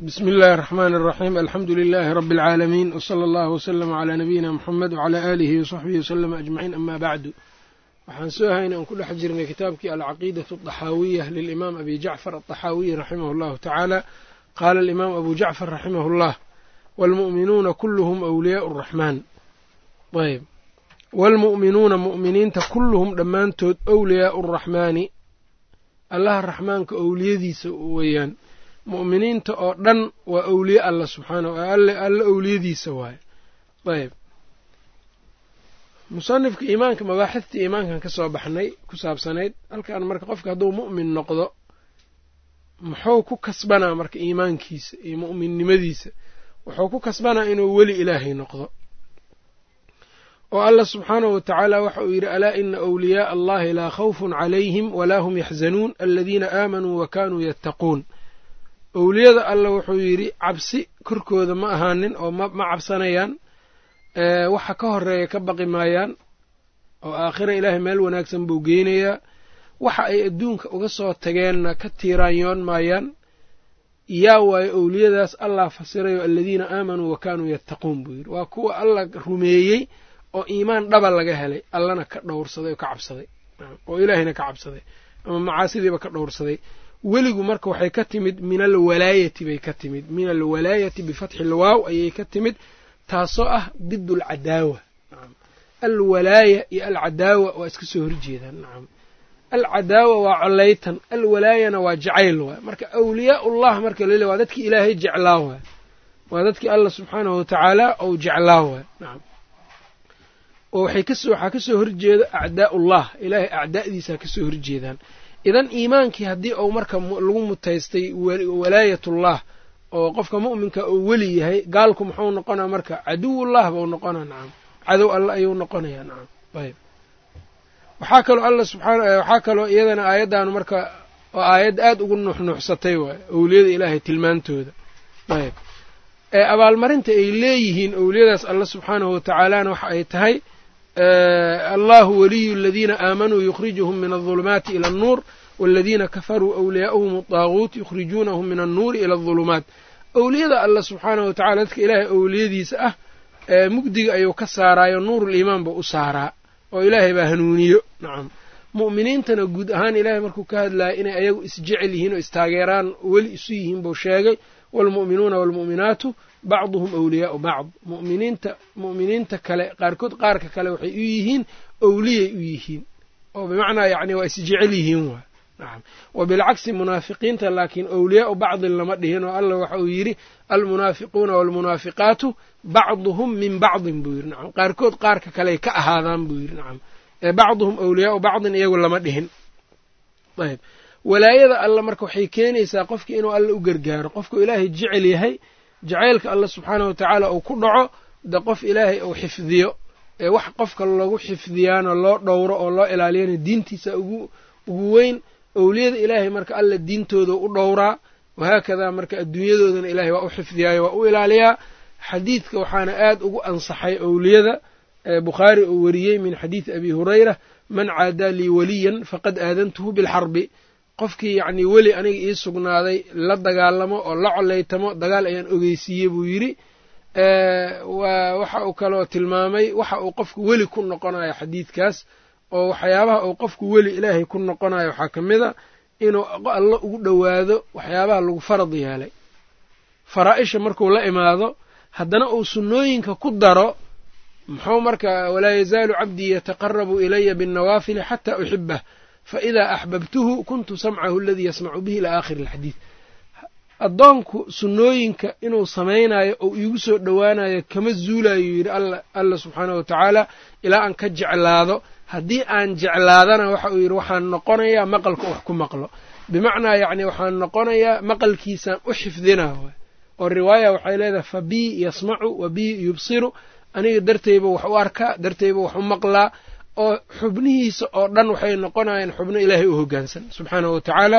bsmi اllahi الرحmn الرaxيm alxamdu لilh rb العaalamiin wslى اllah wslm عlى nabiyina mxamed wعlى alihi وصaxbihi wslm aجmaciin ama bacdu waxaan soo haynay aan ku dhex jirnay kitaabkii alcaqiidaة الطaxaawiya lilimaam abi jacfar aلطaxaawiyi raximah اllahu tacaala qaala alimaam abu jacfar raximah اllah wاlmu'minuuna kulluhm أwliyaaء الraxmaan ayb wاlmu'minuuna mu'miniinta kulluhum dhammaantood أwliyaau الraxmaani allaha raxmaanka owliyadiisa weeyaan mu'miniinta oo dhan waa owliye alla subxaana alla owliyadiisa waaye. Ayb musanifka iimaanka mabaaxidtii iimaankan ka soo baxnay ku saabsanayd halkan marka qofka hadduu mu'min noqdo muxuu ku kasbanaa marka iimaankiisa iyo mu'minnimadiisa? Wuxuu ku kasbanaa inuu weli ilaahay noqdo. Oo allah subxaanahu wa tacaala waxa uu yidhi alaa ina awliyaaa allahi laa khawfun calayhim walaa hum yaxzanuun aladiina aamanuu wa kaanuu yattaquun owliyada alla wuxuu yidhi cabsi korkooda ma ahaanin oo ma cabsanayaan. Waxa ka horreeya ka baqi maayaan oo aakhira ilaahay meel wanaagsan buu geynayaa. Waxa ay adduunka uga soo tageenna ka tiiraanyoon maayaan. Yaa waayo owliyadaas allah fasirayo aladiina aamanuu wa kaanuu yattaquun buu yidhi. Waa kuwa alla rumeeyey oo iimaan dhaba laga helay. Allana ka dhowrsaday oo ka cabsaday. Oo ilaahayna ka cabsaday ama macaasidiiba ka dhowrsaday weligu marka waxay ka timid min alwalaayati bay ka timid. Min alwalaayati bifatxi lwaaw ayay ka timid taasoo ah did alcadaawa alwalaaya iyo alcadaawa waa iska soo horjeedaan. Nacam alcadaawa waa collaytan alwalaayana waa jacayl waay marka awliyaa ullah marka lale waa dadkii ilaahay jeclaa waay waa dadkii allah subxaanahu watacaala ou jeclaa waay nacam oo waxaa ka soo horjeeda acdaa ullah ilaahay acdaa'diisaa ka soo horjeedaan idan iimaankii haddii uu marka lagu mutaystay walaayatullah oo qofka mu'minka uu weli yahay gaalku muxuu noqonaa marka caduwullah bau noqonaa nacam cadow alle ayuu noqonayaa nacam ayb waxaa kaloo alla subxaana waxaa kaloo iyadana aayaddan marka oo aayad aad ugu nuuxnuuxsatay waay owliyada ilaahay tilmaantooda. Ayb ee abaalmarinta ay leeyihiin owliyadaas alla subxaanahu watacaalana waxa ay tahay allahu waliyu aladiina aamanuu yukhrijuhum min aldulumaati ila annuur waladiina kafaruu awliyaa'uhum adaaguut yukhrijuunahum min annuuri ila aldulumaat owliyada alla subxaanahu watacala dadka ilaahay owliyadiisa ah mugdiga ayuu ka saaraayo nuuruliimaan buu u saaraa oo ilaahay baa hanuuniyo nacam mu'miniintana guud ahaan ilaahay markuu ka hadlayo inay ayagu isjecel yihiin oo istaageeraan weli isu yihiin buu sheegay waalmu'minuuna waalmu'minaatu bacduhum awliyaau bacd muminiinta mu'miniinta kale qaarkood qaarka kale waxay u yihiin owliyay u yihiin oo bimacnaa yacni waa isjecel yihiin waay nacam wa bilcagsi munaafiqiinta laakiin awliyaau bacdin lama dhihin oo allah waxa uu yidhi almunaafiquuna waalmunaafiqaatu bacduhum min bacdin buu yidhi. Nacam qaarkood qaarka kaley ka ahaadaan buu yidhi. Nacam ee bacduhum awliyaau bacdin iyagu lama dhihin. Ayb. Walaayada alla marka waxay keenaysaa qofkii inuu alla u gargaaro. Qofku ilaahay jecel yahay jacaylka alla subxaanahu watacaala uu ku dhaco de qof ilaahay uu xifdiyo. Ee wax qofka lagu xifdiyaano loo dhowro oo loo ilaaliyana diintiisa ugu weyn owliyada ilaahay marka alla diintooda u dhowraa wahaakadaa marka adduunyadoodana ilaahay waa u xifdiyaayo waa u ilaaliyaa. Xadiidka waxaana aad ugu ansaxay owliyada bukhaari uu wariyey min xadiidi abi hurayra man caadaa lii waliyan faqad aadantuhu bilxarbi. Qofkii yacnii weli aniga ii sugnaaday la dagaalamo oo la coleytamo dagaal ayaan ogeysiiyey buu yidhi. Waxa uu kaloo tilmaamay waxa uu qofku weli ku noqonayo xadiidkaas oo waxyaabaha uu qofku weli ilaahay ku noqonayo waxaa ka mid a inuu allo ugu dhowaado waxyaabaha lagu farad yeelay. Faraa-isha markuu la imaado haddana uu sunnooyinka ku daro muxuu marka walaa yazaalu cabdii yataqarabu ilaya binnawaafili xataa uxibah faidaa axbabtuhu kuntu samcahu aladii yasmacu bihi ilaa aakhiri alxadiid addoonku sunnooyinka inuu samaynayo oo iigu soo dhowaanayo kama zuulayo yidhi alla subxaanahu watacaala ilaa aan ka jeclaado. Haddii aan jeclaadana waxa uu yidhi waxaan noqonayaa maqalka wax ku maqlo. Bimacnaa yacni waxaan noqonayaa maqalkiisaan u xifdina oo riwaaya waxay leedahay fa bii yasmacu wa bii yubsiru. Aniga dartayba wax u arkaa dartayba wax u maqlaa oo xubnihiisa oo dhan waxay noqonayaan xubno ilaahay u hoggaansan subxaanahu wa tacaala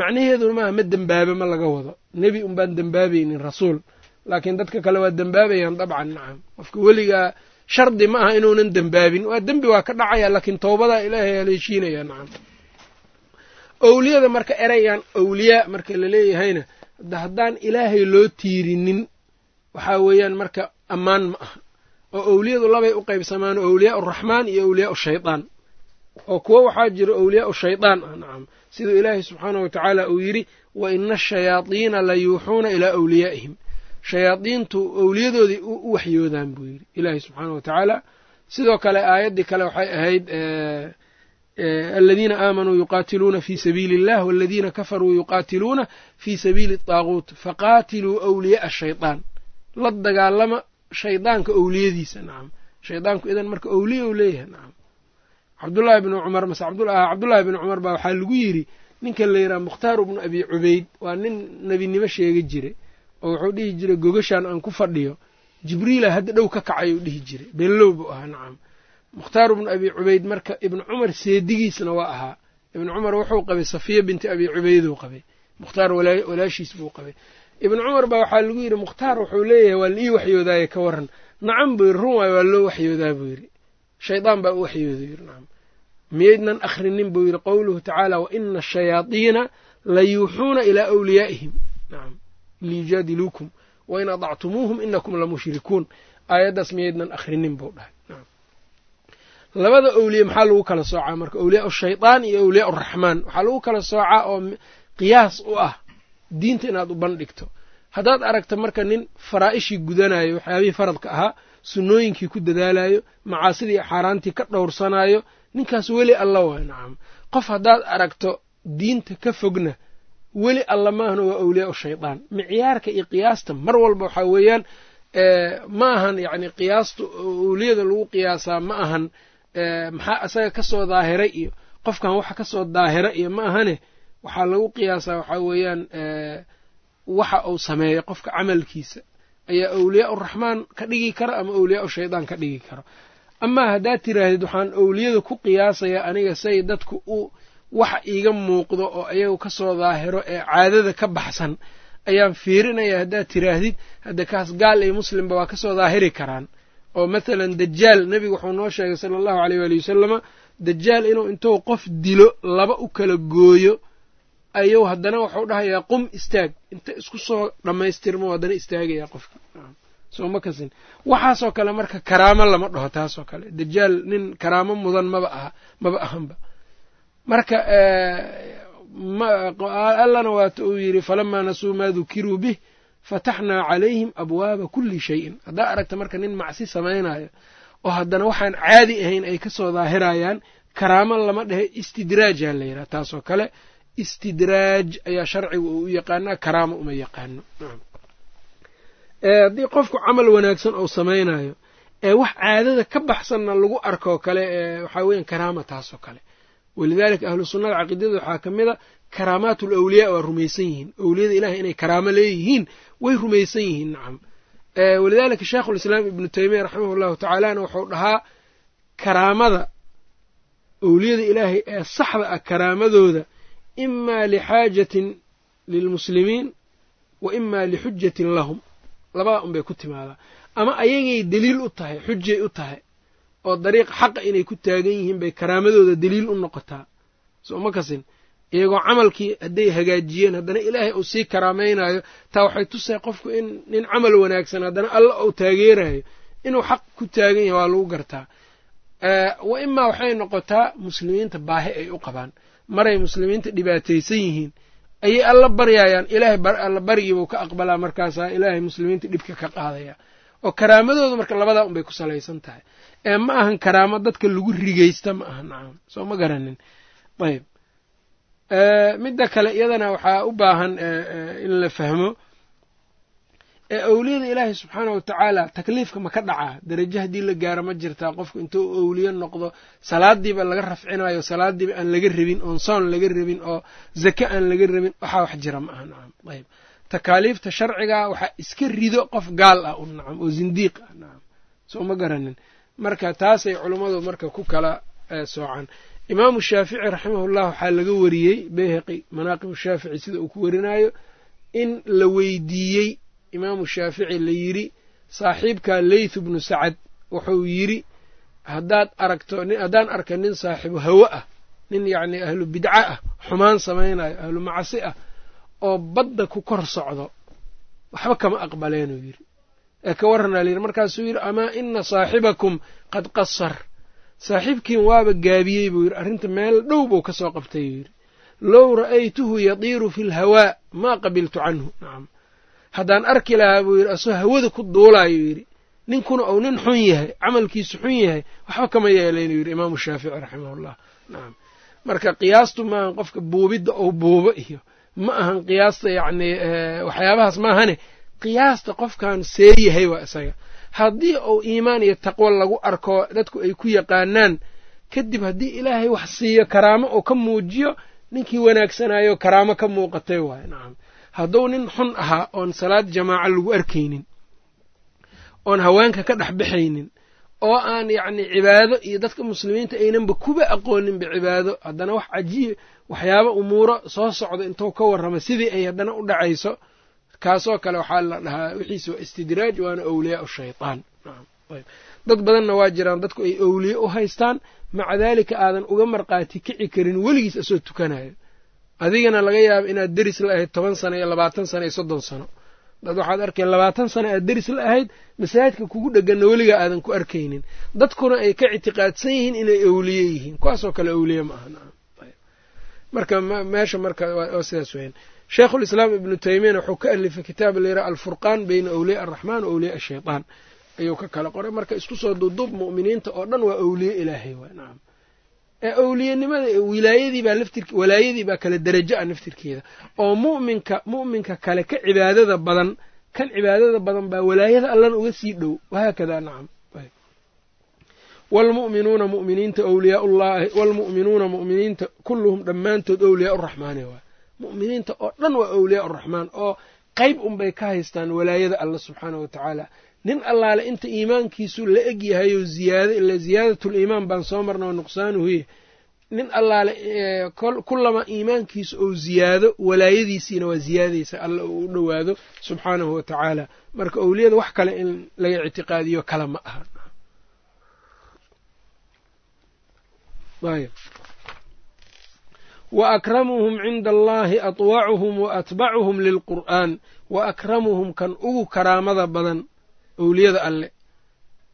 macnaheedu maaha ma dembaaba ma laga wado. Nebi unbaan dembaabaynin rasuul. Laakiin dadka kale waa dembaabayaan dabcan nacam. Qofka weligaa shardi ma aha inuunan dembaabin waa dembi waa ka dhacaya laakiin towbadaa ilaahay haleeshiinaya nacam. Owliyada marka eraygan owliyaa marka laleeyahayna haddaan ilaahay loo tiirinin waxaa weeyaan marka ammaan ma aha oo owliyadu labay u qaybsamaan owliyaa uraxmaan iyo owliyaa shaydaan. oo kuwo waxaa jira owliyaa shaydaan. Nacam siduu ilaahay subxaanahu wa tacaala uu yidhi wa ina ashayaadiina la yuuxuuna ilaa awliyaa'ihim. Shayaadiintu owliyadoodii u waxyoodaan buu yidhi ilaahay subxaanahu wa tacaala. Sidoo kale aayaddii kale waxay ahayd aladiina aamanuu yuqaatiluuna fi sabiili illah waladiina kafaruu yuqaatiluuna fi sabiili ataaguut faqaatiluu awliya'a ashaytaan la dagaalama shaydaanka owliyadiisa nacam shaydaanku idan marka owliya u leeyahay nacam cabdullaahi bnu cumar mase cabdullaahi bnu cumar baa waxaa lagu yidhi ninka la yidhaha mukhtaar bnu abi cubayd waa nin nebinimo sheega jiray oo wuxuu dhihi jiray gogashaan aan ku fadhiyo jibriila hadda dhow ka kacay uu dhihi jiray beenlow buu ahaa nacam mukhtaar bnu abi cubayd marka ibnu cumar seedigiisna waa ahaa. Ibnu cumar wuxuu qabay safiya binti abi cubayduu qabay. Mukhtaar walaashiis buu qabay ibnu cumar baa waxaa lagu yidhi mukhtaar wuxuu leeyahay waa la ii waxyoodaaye ka waran nacam buu yidhi run waayo waa loo waxyoodaa buu yidhi. Shaydaan baa u waxyooda yidhi nacam. Miyaydnan akhrinin buu yidhi qowluhu tacaala wa ina ashayaadiina la yuuxuuna ilaa awliyaa'ihim. Nacam. Liyujaadiluukum wain adactumuuhum inakum lamushrikuun aayaddaas miyaydnan akhrinin buu dhahay. Labada owliye maxaa lagu kala soocaa marka? Awliyaa shaydaan iyo awliyaa araxmaan waxaa lagu kala soocaa oo qiyaas u ah diinta inaad u bandhigto. Haddaad aragta marka nin faraa'ishii gudanayo waxyaabihii faradka ahaa sunnooyinkii ku dadaalayo macaasidii xaaraantii ka dhowrsanayo ninkaas weli alla waay nacam. Qof haddaad aragto diinta ka fogna weli alla maahna waa awliyaa shaydaan. Micyaarka iyo qiyaasta mar walba waxaa weeyaan ma ahan yacni qiyaasta owliyada lagu qiyaasaa ma ahan maxaa isaga ka soo daahiray iyo qofkan waxa ka soo daahira iyo ma ahane waxaa lagu qiyaasaa waxaa weeyaan waxa uu sameeyo qofka camalkiisa. Ayaa awliyaa uraxmaan ka dhigi kara ama awliyaa shaydaan ka dhigi karo. Amaa haddaad tiraahdid waxaan owliyada ku qiyaasayaa aniga say dadku u waxa iiga muuqdo oo ayagu ka soo daahiro ee caadada ka baxsan. Ayaan fiirinaya haddaad tiraahdid hadda kaas gaal iyo muslimba waa ka soo daahiri karaan. Oo mathalan dajaal nebigu wuxuu noo sheegay sala allahu aleyh waali wasalama dajaal inuu intuu qof dilo laba u kala gooyo ayuu haddana wuxuu dhahayaa qum istaag. Inta isku soo dhammaystirmo haddana istaagayaa qofki soo ma kasin. Waxaasoo kale marka karaamo lama dhaho taasoo kale. Dajaal nin karaamo mudan maba aha maba ahanba. Marka allana waata uu yidhi falamaa nasuu maa dukiruu bih fataxnaa calayhim abwaaba kulli shayin. Haddaa aragta marka nin macsi samaynayo oo haddana waxaan caadi ahayn ay ka soo daahirayaan karaamo lama dhehe istidraajaa la yidhaha taasoo kale istidraaj ayaa sharciga uu u yaqaanaa karaamo uma yaqaano. Haddii qofku camal wanaagsan ou samaynayo ee wax caadada ka baxsanna lagu arkoo kale waxaa weeyaan karaama taasoo kale. Walidaalika ahlu caqiidada waxaa ka mid a karaamaat alawliyaa waa rumaysan yihiin. Owliyada ilahay inay karaamo leeyihiin way rumaysan yihiin nacam walidaalika sheikhulislaam ibnu teymiya raximah llahu tacaalana wuxuu dhahaa karaamada owliyada ilaahay ee saxda ah karaamadooda imaa lixaajatin lilmuslimiin wa imaa lixujatin lahum labadaa unbay ku timaadaa ama ayagay deliil u tahay xujay u tahay oo dariiq xaqa inay ku taagan yihiin bay karaamadooda deliil u noqotaa soo ma kasin iyagoo camalkii hadday hagaajiyeen haddana ilaahay uu sii karaamaynayo taa waxay tusay qofku in nin camal wanaagsan haddana alla uu taageerayo inuu xaq ku taagan yahay waa lagu gartaa wa imaa waxay noqotaa muslimiinta baahi ay u qabaan maray muslimiinta dhibaataysan yihiin ayay alla baryayaan ilaahay alla baryiibuu ka aqbalaa markaasaa ilaahay muslimiinta dhibka ka qaadaya. Oo karaamadooda marka labadaa unbay ku salaysan tahay. Ee ma ahan karaamo dadka lagu rigaysta ma aha nacam soo ma garanin. Ayb midda kale iyadana waxaa u baahan in la fahmo ee owliyada ilaahay subxaana wa tacaala takliifka ma ka dhacaa? Darajo haddii la gaaro ma jirtaa qofku intuu owliye noqdo salaadiiba laga rafcinayo salaadiiba aan laga rabin oon soon laga rabin oo zake aan laga rabin waxaa wax jira ma aha nacam ayb takaaliifta sharciga waxaa iska rido qof gaal ah un nacam oo zindiiq ah nacam soo ma garanin. Marka taasay culummadu marka ku kala soocan imaamu shaafici raximahullah waxaa laga wariyey beyhaqi manaaqib shaafici sida uu ku warinayo in la weydiiyey imaamu shaafici la yidhi saaxiibka leythu bnu sacad wuxuu yidhi haddaad aragto haddaan arka nin saaxiibu hawo ah nin yacni ahlu bidca ah xumaan samaynayo ahlu macasi ah oo badda ku kor socdo waxba kama aqbaleenuu yidhi. Ee ka warranaa layidhi markaasuu yidhi amaa ina saaxibakum qad qasar. Saaxiibkiin waaba gaabiyey buu yidhi arrinta meel dhow buu ka soo qabtay yuu yidhi. Low ra'aytuhu yadiiru fi lhawaa maa qabiltu canhu. Nacam haddaan arki lahaa buu yidhi asoo hawada ku duulaayuu yidhi ninkuna uu nin xun yahay camalkiisu xun yahay waxba kama yeelaynuu yidhi imaamu shaafici raximahullah. Nacam marka qiyaastu maahan qofka buubidda ou buubo iyo ma ahan qiyaasta yacnii waxyaabahaas maahane qiyaasta qofkan see yahay waa isaga. Haddii uu iimaan iyo taqwo lagu arko dadku ay ku yaqaanaan kadib haddii ilaahay wax siiyo karaamo oo ka muujiyo ninkii wanaagsanaayo karaamo ka muuqatay waaye nacam hadduu nin xun ahaa oon salaad jamaaca lagu arkaynin oon haweenka ka dhex baxaynin oo aan yacni cibaado iyo dadka muslimiinta aynanba kuba aqooninba cibaado haddana wax cajiib waxyaaba umuuro soo socda intuu ka warrama sidii ay haddana u dhacayso kaasoo kale waxaa la dhahaa wixiisa waa istidraaj waana awliyaa shaytaan. Dad badanna waa jiraan dadku ay awliye u haystaan maca daalika aadan uga marqaati kici karin weligiis asoo tukanayo adigana laga yaaba inaad deris la ahayd toban sano iyo labaatan sano iyo soddon sano. Dad waxaad arkay labaatan sano aad deris la ahayd masaajidka kugu dheganna weligaa aadan ku arkaynin. Dadkuna ay ka ictiqaadsan yihiin inay awliye yihiin. Kuwaasoo kale awliye ma aha marka meesha marka sidaas weyan sheikhulislaam ibnu taymiyana wuxuu ka alifay kitaab layidhaha alfurqaan beyna awliyaa araxmaan wa awliyaa ashaytaan ayuu ka kala qoray. Marka isku soo duuduub mu'miniinta oo dhan waa awliye ilaahay ee awliyenimada wilaayadiibaa laftir walaayadii kale derajo ah naftirkeeda oo mu'minka mu'minka kale ka cibaadada badan kan cibaadada badan baa walaayada allana uga sii dhow. Wahaakadaa nacam. Waalmu'minuuna mu'miniinta awliyaa ullaahi waalmu'minuuna mu'miniinta kulluhum dhammaantood awliyaa uraxmaani waay mu'miniinta oo dhan waa awliyaa uraxmaan oo qayb unbay ka haystaan walaayada alla subxaanah wa tacaala nin allaale inta iimaankiisu la eg yahayo ziyaado ila ziyaadatuliimaan baan soo marna wa nuqsaanuhuy nin allaale kullama iimaankiisu ou ziyaado walaayadiisiina waa ziyaadaysa alla uu u dhowaado subxaanahu wa tacaala. Marka owliyada wax kale in laga ictiqaadiyo kale ma aha. Wa akramuhum cinda allahi atwacuhum wa atbacuhum lilqur'aan. Wa akramuhum kan ugu karaamada badan owliyada alle.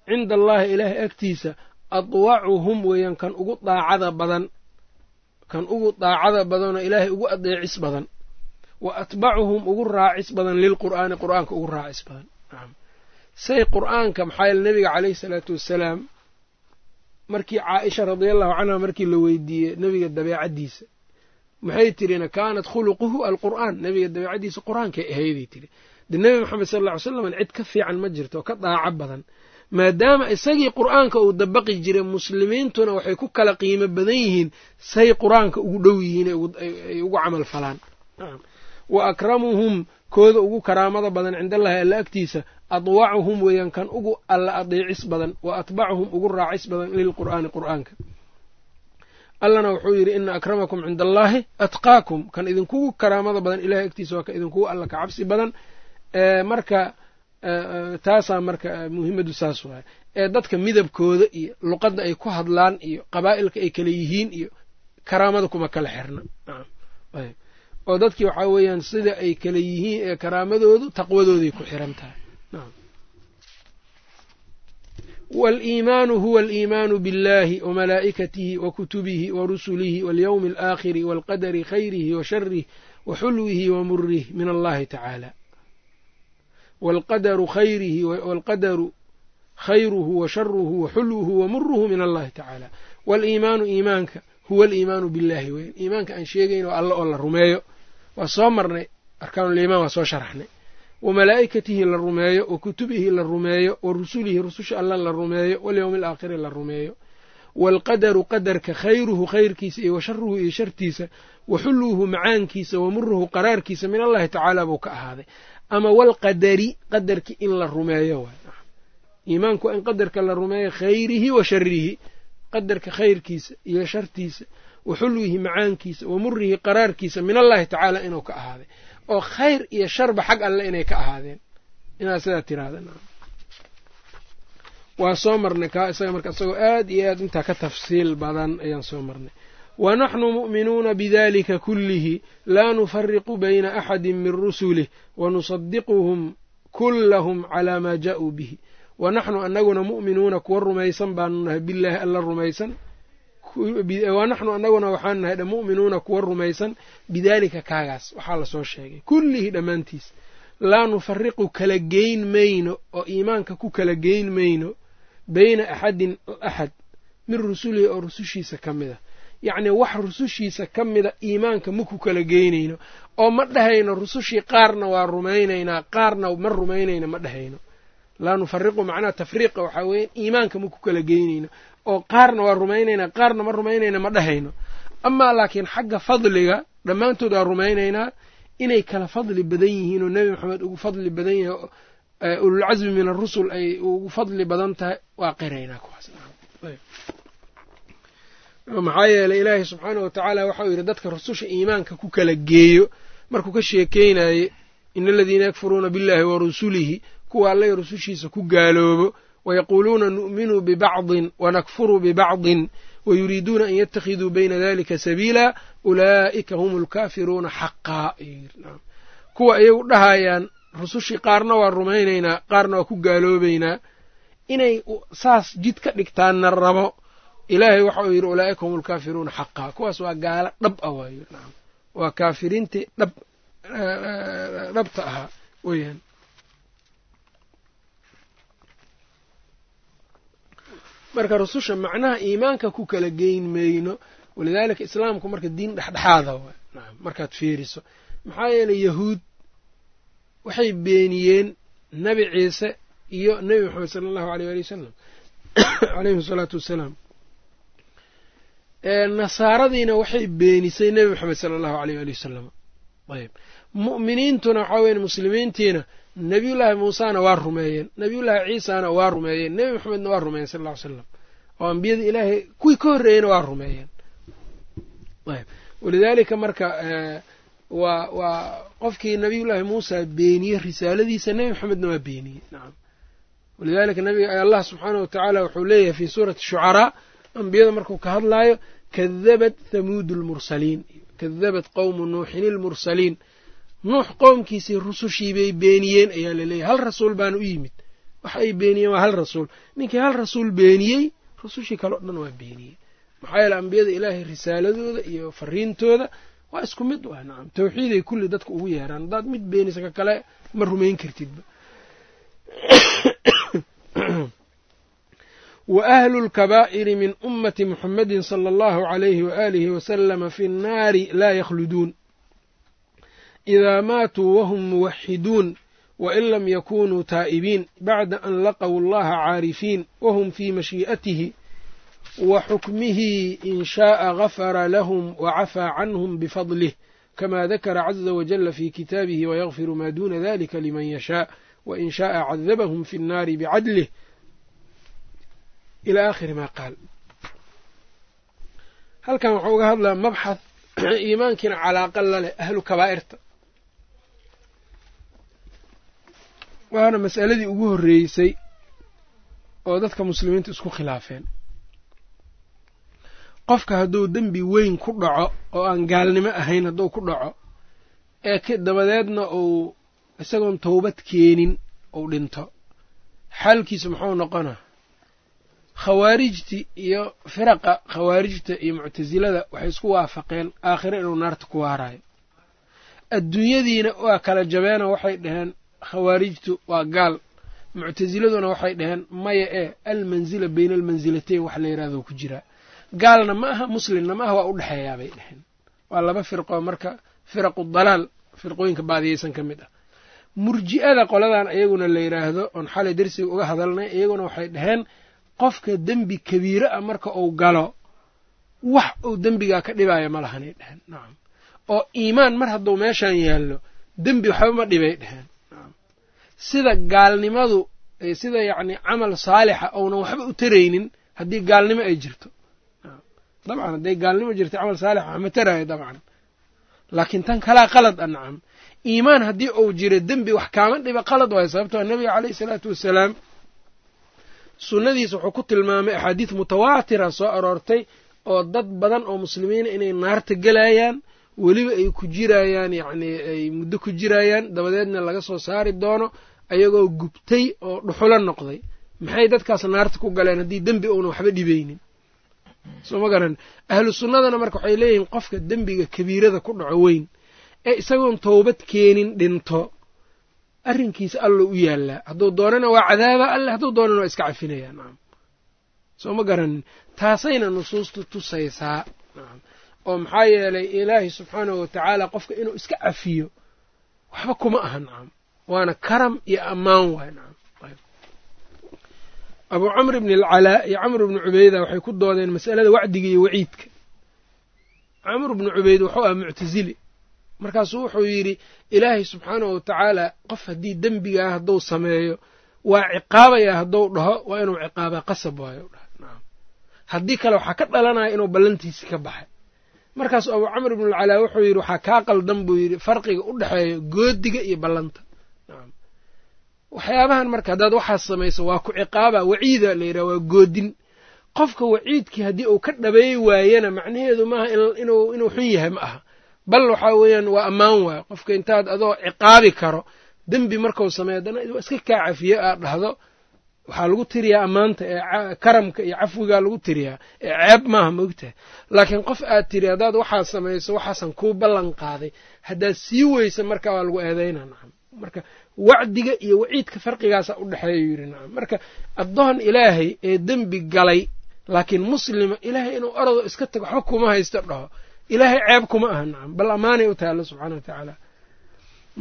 Cinda allaahi ilaahay agtiisa adwacuhum weeyaan kan ugu daacada badan kan ugu daacada badanoo ilaahay ugu adeecis badan wa atbacuhum ugu raacis badan lilqur'aani qur'aanka ugu raacis badan. Say qur'aanka maxaa yeele nebiga caleyhi salaatu wassalaam markii caaisha radiallahu canha markii la weydiiyey nebiga dabeecaddiisa maxay tirina kaanat khuluquhu alqur'aan. Nebiga dabeecaddiisa qur'aankay ahayday tiri de nebi moxamed sal ly slam cid ka fiican ma jirto oo ka daaco badan. Maadaama isagii qur'aanka uu dabaqi jiray muslimiintuna waxay ku kala qiimo badan yihiin say qur'aanka ugu dhow yihiin ay ugu camal falaan. Wa akramuhum kooda ugu karaamada badan cindallahi alla agtiisa adwacuhum weeyaan kan ugu alla adeecis badan wa atbacuhum ugu raacis badan lilqur'aani qur'aanka. Allana wuxuu yidhi ina akramakum cinda allaahi atqaakum. Kan idinkugu karaamada badan ilahay agtiisa waa kan idinkugu alla ka cabsi badan marka taasaa marka muhimaddu saas waay ee dadka midabkooda iyo luqadda ay ku hadlaan iyo qabaa'ilka ay kala yihiin iyo karaamada kuma kala xirna. Oo dadkii waxaa weeyaan sida ay kala yihiin ee karaamadoodu taqwadooday ku xiran tahay. Waaliimaanu huwa aliimaanu biاllahi wamalaa'ikatihi wa kutubihi wa rusulihi waاlyowmi alaakhiri waalqadari khayrihi wa sharih wa xulwihi wa murih min allahi tacaala waalqadaru khayruhu wa sharuhu wa xulwuhu wa muruhu min allahi tacaala waaliimaanu iimaanka huwa aliimaanu billahi weyn iimaanka aan sheegayn oo alla oo la rumeeyo waa soo marnay arkaanuliimaan waa soo sharaxnay wa malaa'ikatihi la rumeeyo wa kutubihi la rumeeyo wa rusulihi rususha alla la rumeeyo walyowmi alaakhiri la rumeeyo waalqadaru qadarka khayruhu khayrkiisa iyo wa sharuhu iyo shartiisa wa xulwuhu macaankiisa wa muruhu qaraarkiisa min allahi tacaala buu ka ahaaday ama walqadari qadarki in la rumeeyo waay. Iimaanku in qadarka la rumeeyo khayrihi wa sharihi qadarka khayrkiisa iyo shartiisa wa xulwihi macaankiisa wa murihi qaraarkiisa min allahi tacaala inuu ka ahaaday. Oo khayr iyo sharba xag alle inay ka ahaadeen. Inaad sidaa tiraahda waa soo marnay kaa isaga marka isagoo aad iyo aad intaa ka tafsiil badan ayaan soo marnay wanaxnu mu'minuuna bidalika kullihi laa nufariqu bayna axadi min rusulih wanusadiquhum kullahum calaa maa ja'uu bihi wanaxnu anaguna mu'minuuna kuwa rumaysan baanu nahay bilaahi alla rumaysan wanaxnu anaguna waxaanu nahay mu'minuuna kuwa rumaysan bidaalika kaagaas waxaa la soo sheegay kullihi dhammaantiis laa nufariqu kala geyn mayno oo iimaanka ku kala geyn mayno bayna axadin axad min rusulihi oo rusushiisa ka mid a yacnii wax rusushiisa ka mida iimaanka ma ku kala geynayno oo ma dhahayno rusushii qaarna waa rumaynaynaa qaarna ma rumaynayno ma dhahayno. Laa nufariqu macnaha tafriiqa waxaa weeye iimaanka ma ku kala geynayno oo qaarna waa rumaynaynaa qaarna ma rumaynayna ma dhahayno. Amaa laakiin xagga fadliga dhammaantood waa rumaynaynaa inay kala fadli badan yihiin oo nebi maxamed ugu fadli badan yahay ululcasmi min arusul ay ugu fadli badan tahay waa qiraynaa kuwaas maxaa yeeley ilaahay subxaana wa tacaala waxau yidhi dadka rususha iimaanka ku kala geeyo markuu ka sheekeynaye ina aladiina yakfuruuna billahi wa rusulihi kuwa allay rusushiisa ku gaaloobo wayaquuluuna nu'minuu bibacdin wanakfuru bibacdin wayuriiduuna an yattakhiduu bayna dalika sabiila ulaa'ika hum alkaafiruuna xaqaa kuwa iyagu dhahayaan rusushii qaarna waa rumaynaynaa qaarna waa ku gaaloobaynaa inay saas jid ka dhigtaanna rabo ilaahay waxa uu yidhi ulaa'ika hum alkaafiruuna xaqaa kuwaas waa gaalo dhab ah waayo. Waa kaafiriintii dhab dhabta ahaa weyaan marka rususha macnaha iimaanka ku kala geyn mayno walidaalika islaamku marka diin dhexdhexaada waay nacam markaad fiiriso. Maxaa yeelay yahuud waxay beeniyeen nebi ciise iyo nebi maxamed sala allahu aleyh waali wasalam caleyhim asalaatu wassalaam nasaaradiina waxay beenisay nebi maxamed sala allahu aleyh waali wasalam ayb mu'miniintuna waxaa weyan muslimiintiina nebiyullaahi muusena waa rumeeyeen. Nebiyullaahi ciisana waa rumeeyeen. Nebi maxamedna waa rumeeyeen sal ly slam oo ambiyada ilaahay kuwii ka horreeyeyna waa rumeeyeen. Walidaalika marka waa waa qofkii nabiyullaahi muusa beeniyey risaaladiisa nebi maxamedna waa beeniyey. Walidaalika nabiga allah subxaanah wa tacaala wuxuu leeyahay fii suurati shucaraa ambiyada markuu ka hadlaayo kadabat thamuudu lmursaliin kadabat qowmu nuuxin ilmursaliin nuux qowmkiisii rusushii bay beeniyeen ayaa la leeyahay hal rasuul baana u yimid. Wax ay beeniyeen waa hal rasuul. Ninkii hal rasuul beeniyey rusushii kale o dhan waa beeniyey maxaa yeele ambiyada ilaahay risaaladooda iyo fariintooda waa isku mid waa nacam tawxiiday kulli dadka ugu yeeraan. Haddaad mid beenisa ka kale ma rumayn kartidba wa ahlu lkabaa'iri min ummati muxamedin sala allahu calayhi waaalihi wasalama fi nnaari laa yakhluduun. Idaa maatuu wahum muwaxiduun wain lam yakunuu taa'ibiin bacda an laqaw allaha caarifiin wahum fii mashii'atihi wa xukmihi in shaءa gafara lahum wacafaa canhum bifadlih kama dakara caza wajala fi kitaabihi wayagfiru maa duuna dalika liman yashaa wain shaءa cadabahum fi nnaari bicadlih ila aakhiri ma qaal. Halkan waxuu uga hadlaa mabxath iimaankiina calaaqa la leh ahlu kabaa'irta. Waana mas'aladii ugu horreysay oo dadka muslimiinta isku khilaafeen. Qofka hadduu dembi weyn ku dhaco oo aan gaalnimo ahayn hadduu ku dhaco ee dabadeedna uu isagoon towbad keenin uu dhinto. Xaalkiisu muxuu noqonaa khawaarijti iyo firaqa khawaarijta iyo muctasilada waxay isku waafaqeen aakhiro inuu naarta ku waaraayo. Adduunyadiina waa kala jabeena waxay dhaheen khawaarijtu waa gaal. Muctasiladuna waxay dhaheen maya ee almanzila bayna almansilatayn wax la yidhahdo ku jiraa gaalna ma aha muslimna ma aha waa u dhexeeyaa bay dhaheen. Waa laba firqoo marka firaqu dalaal firqooyinka baadiyeysan ka mid ah. Murji'ada qoladan iyaguna la yidhaahdo oon xalay darsiga uga hadalnay iyaguna waxay dhaheen qofka dembi kabiire ah marka uu galo wax uu dembigaa ka dhibaayo ma lahanay dheheen nacam oo iimaan mar hadduu meeshan yaallo dembi waxba ma dhibay dheheen sida gaalnimadu sida yacni camal saalixa ounan waxba u taraynin haddii gaalnimo ay jirto. Dabcan hadday gaalnimo jirto camal saalix wax ma taraayo dabcan. Laakiin tan kalaa qalad a nacam iimaan haddii uu jiro dembi wax kaama dhiba qalad waayo sababtoo nabiga caleyhi salaatu wassalaam sunnadiisa wuxuu ku tilmaamay axaadiis mutawaatira soo aroortay oo dad badan oo muslimiina inay naarta gelayaan weliba ay ku jirayaan yacnii ay muddo ku jirayaan dabadeedna laga soo saari doono ayagoo gubtay oo dhuxulo noqday. Maxay dadkaas naarta ku galeen haddii dembi uuna waxba dhibaynin? Soo ma garan. Ahlu sunnadana marka waxay leeyihiin qofka dembiga kabiirada ku dhaco weyn ee isagoon towbad keenin dhinto arrinkiisa allo u yaallaa. Hadduu doonana waa cadaaba alle hadduu doonana waa iska cafinaya. Nacam soo ma garanin taasayna nusuustu tusaysaa. Nacam oo maxaa yeelay ilaahay subxaanahu watacaala qofka inuu iska cafiyo waxba kuma aha. Nacam waana karam iyo ammaan waay. Nacam abuu camr bni alcalaa iyo camr bni cubeyda waxay ku doodeen masalada wacdiga iyo waciidka. Camr bni cubeyd wuxuu ah muctasili markaasuu wuxuu yidhi ilaahay subxaanahu watacaala qof haddii dembigaa hadduu sameeyo waa ciqaabayaa hadduu dhaho waa inuu ciqaabaa qasab waayo. Haddii kale waxaa ka dhalanaya inuu ballantiisi ka baxay. Markaasuu abuu camr bni alcalaa wuxuu yidhi waxaa kaa qaldan buu yidhi farqiga u dhexeeya goodiga iyo ballanta. Waxyaabahan marka haddaad waxaas samayso waa ku ciqaaba waciida la yidhaha waa goodin. Qofka waciidkii haddii uu ka dhabeey waayana macnaheedu maaha inuu xun yahay ma aha bal waxaa weeyaan waa ammaan waayo qofka intaad adoo ciqaabi karo dembi markau sameeyo haddana iska kaa cafiye aad dhahdo waxaa lagu tiriyaa ammaanta ee karamka iyo cafwigaa lagu tiriyaa. Ee ceeb maaha maogtahay laakiin qof aad tiri haddaad waxaad samayso waxaasan kuu ballan qaaday haddaad sii weysa marka waa lagu eedaynaa nacam. Marka wacdiga iyo waciidka farqigaasa u dhexeeya yidhi nacam. Marka addoon ilaahay ee dembi galay laakiin muslima ilaahay inuu orado iska tago waxba kuma haysto dhaho ilaahay ceeb kuma aha nacam bal ammaanay u tahay alla subxana wa tacaala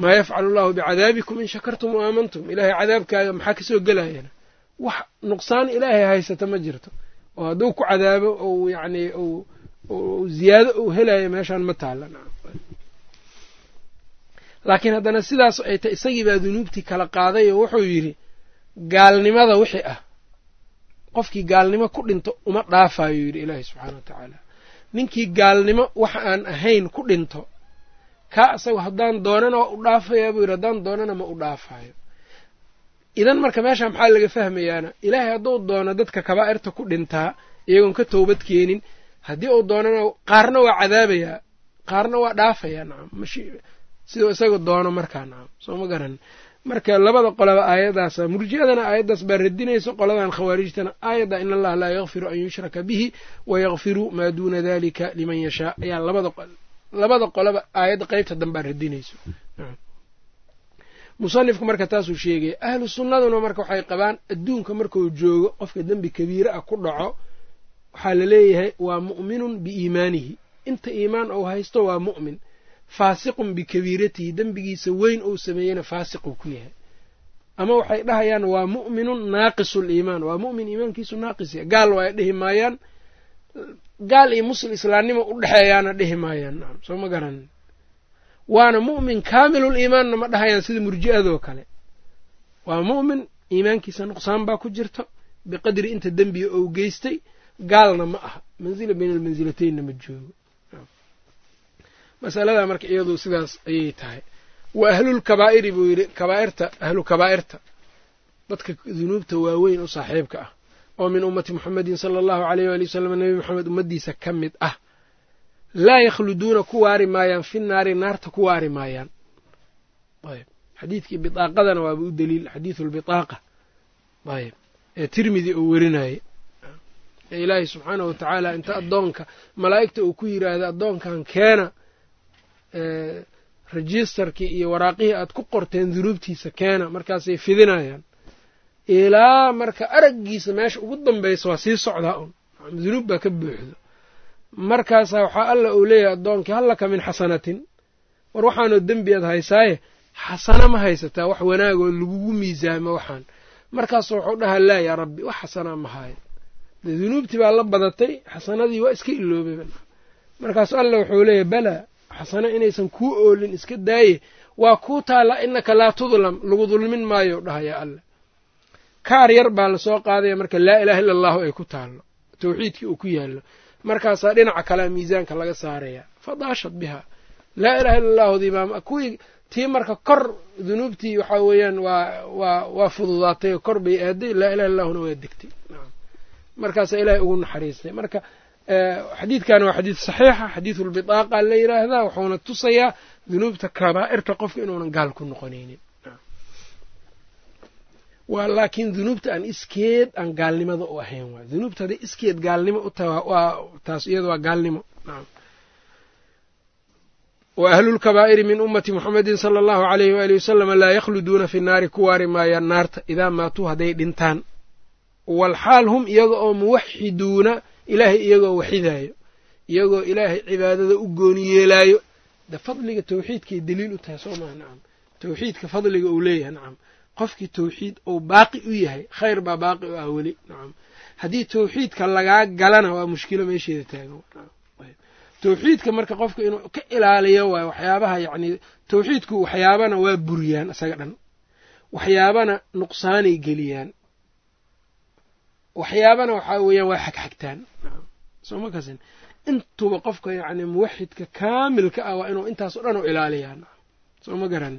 maa yafcalu allahu bicadaabikum in shakartum wa aamantum ilaahay cadaabkaaga maxaa ka soo gelayana wax nuqsaan ilaahay haysata ma jirto oo hadduu ku cadaabo ou yacni u ziyaado uu helayo meeshaan ma taalla laakiin haddana sidaas ay tahy isagii baa dunuubtii kala qaaday oo wuxuu yidhi gaalnimada wixii ah qofkii gaalnimo ku dhinto uma dhaafayo yidhi ilaahay subxaana wa tacaala ninkii gaalnimo wax aan ahayn ku dhinto. Kaa isaga haddaan doonana waa u dhaafayaa buu yidhi haddaan doonana ma u dhaafayo idan marka meesha maxaa laga fahmayaana? Ilaahay hadduu doono dadka kabaa'irta ku dhintaa iyagoon ka toobad keenin haddii uu doonana qaarna waa cadaabayaa qaarna waa dhaafayaa nacam siduu isaga doono markaa nacam soo ma garan marka labada qolaba aayadaasa murji'adana aayaddaas baa radinayso qoladan khawaarijtana aayadda in allaha laa yakfiru an yushraka bihi wayakfiru maa duuna dalika liman yashaa ayaa labada qolaba aayadda qeybta danbaa radinayso. Musanifku marka taasuu sheegaya ahlu sunnaduna marka waxay qabaan adduunka markuu joogo qofka dembi kabiire ah ku dhaco waxaa la leeyahay waa mu'minun biiimaanihi inta iimaan ou haysto waa mu'min faasiqun bikabiiratihi dembigiisa weyn ou sameeyeyna faasiquu ku yahay. Ama waxay dhahayaan waa mu'minun naaqisul iimaan. Waa mu'min iimaankiisu naaqis yahay. Gaal waa ay dhihi maayaan. Gaal iyo muslim islaamnimo u dhexeeyaana dhihi maayaan. Soo ma garanin waana mu'min kaamilul iimaanna ma dhahayaan sida murji'adoo kale. Waa mu'min iimaankiisa nuqsaan baa ku jirto biqadri inta dembiga ou geystay gaalna ma aha. Mansila bayna almansilataynna ma joogo masaladaa marka iyadu sidaas ayay tahay. Wa ahlulkabaa'iri buu yidhi kabaa'irta ahlu kabaa'irta. Dadka dunuubta waaweyn u saaxiibka ah. Oo min ummati muxamedin sala allahu aleyh waali wasalam nebi moxamed ummaddiisa ka mid ah. Laa yakhluduuna ku waari maayaan fi naari naarta ku waari maayaan. Ayb xadiidkii bitaaqadana waaba u daliil xadiidu lbitaaqa ayb ee tirmidi uu werinayey ee ilaahay subxaanahu wa tacaala inta addoonka malaa'igta uu ku yidhaahda addoonkan keena registerkii iyo waraaqihii aad ku qorteen dunuubtiisa keena markaasay fidinayaan. Ilaa marka araggiisa meesha ugu dambaysa waa sii socdaa un dunuub baa ka buuxdo. Markaasaa waxaa alla uu leeyahay addoonkii hallaka min xasanatin. War waxaanoo dembi aad haysaaye? Xasana ma haysataa wax wanaagoo lagugu miisaamo waxaan. Markaasu wuxuu dhahaa laa yaa rabbi wax xasanaa ma haayo dunuubtii baa la badatay xasanadii waa iska iloobay markaasu alla wuxuu leeyahay balaa xasano inaysan kuu oolin iska daaye waa kuu taalla innaka laa tudlam lagu dulmin maayo dhahayaa alle kaar yar baa la soo qaadaya marka laa ilaaha illa allahu ay ku taallo tawxiidkii uu ku yaallo. Markaasaa dhinaca kalea miisaanka laga saaraya. Fadaashad biha. Laa ilaha illa allahdii baa kuwii tii marka kor dunuubtii waxaa weeyaan waa waa waa fududaatay oo kor bay aaday laa ilaha illahuna waa degtay. Markaasaa ilaahay ugu naxariistay. Marka xadiidkan waa xadiid saxiixa xadiidulbitaaqa la yidhaahdaa wuxuuna tusayaa dunuubta kabaa'irta qofka inuunan gaal ku noqonaynin. Waa laakiin dunuubta aan iskeed aan gaalnimada u ahayn waay dunuubta hadday iskeed gaalnimo u taas iyada waa gaalnimo. Wa ahlulkabaa'iri min ummati muxamedin sala allahu alayhi waalihi wasalama laa yakhluduuna fi naari ku waari maayaan naarta idaa maatuu hadday dhintaan walxaal hum iyaga oo muwaxiduuna ilaahay iyagoo waxidaayo iyagoo ilaahay cibaadada u gooni yeelaayo. De fadliga tawxiidkay daliil u tahay soo maha nacam tawxiidka fadliga uu leeyahay nacam qofkii tawxiid uu baaqi u yahay khayr baa baaqi u ah weli nacam haddii tawxiidka lagaa galana waa mushkilo meesheeda taagan tawxiidka marka qofka inuu ka ilaaliyo waayo waxyaabaha yacni tawxiidku waxyaabana waa buriyaan isaga dhan. Waxyaabana nuqsaanay geliyaan waxyaabana waxaa weeyaan waa xagxagtaan. Soo ma kasin? Intuba qofka yacni muwaxidka kaamilka ah waa inuu intaas o dhan u ilaaliyaa. Soo ma garan?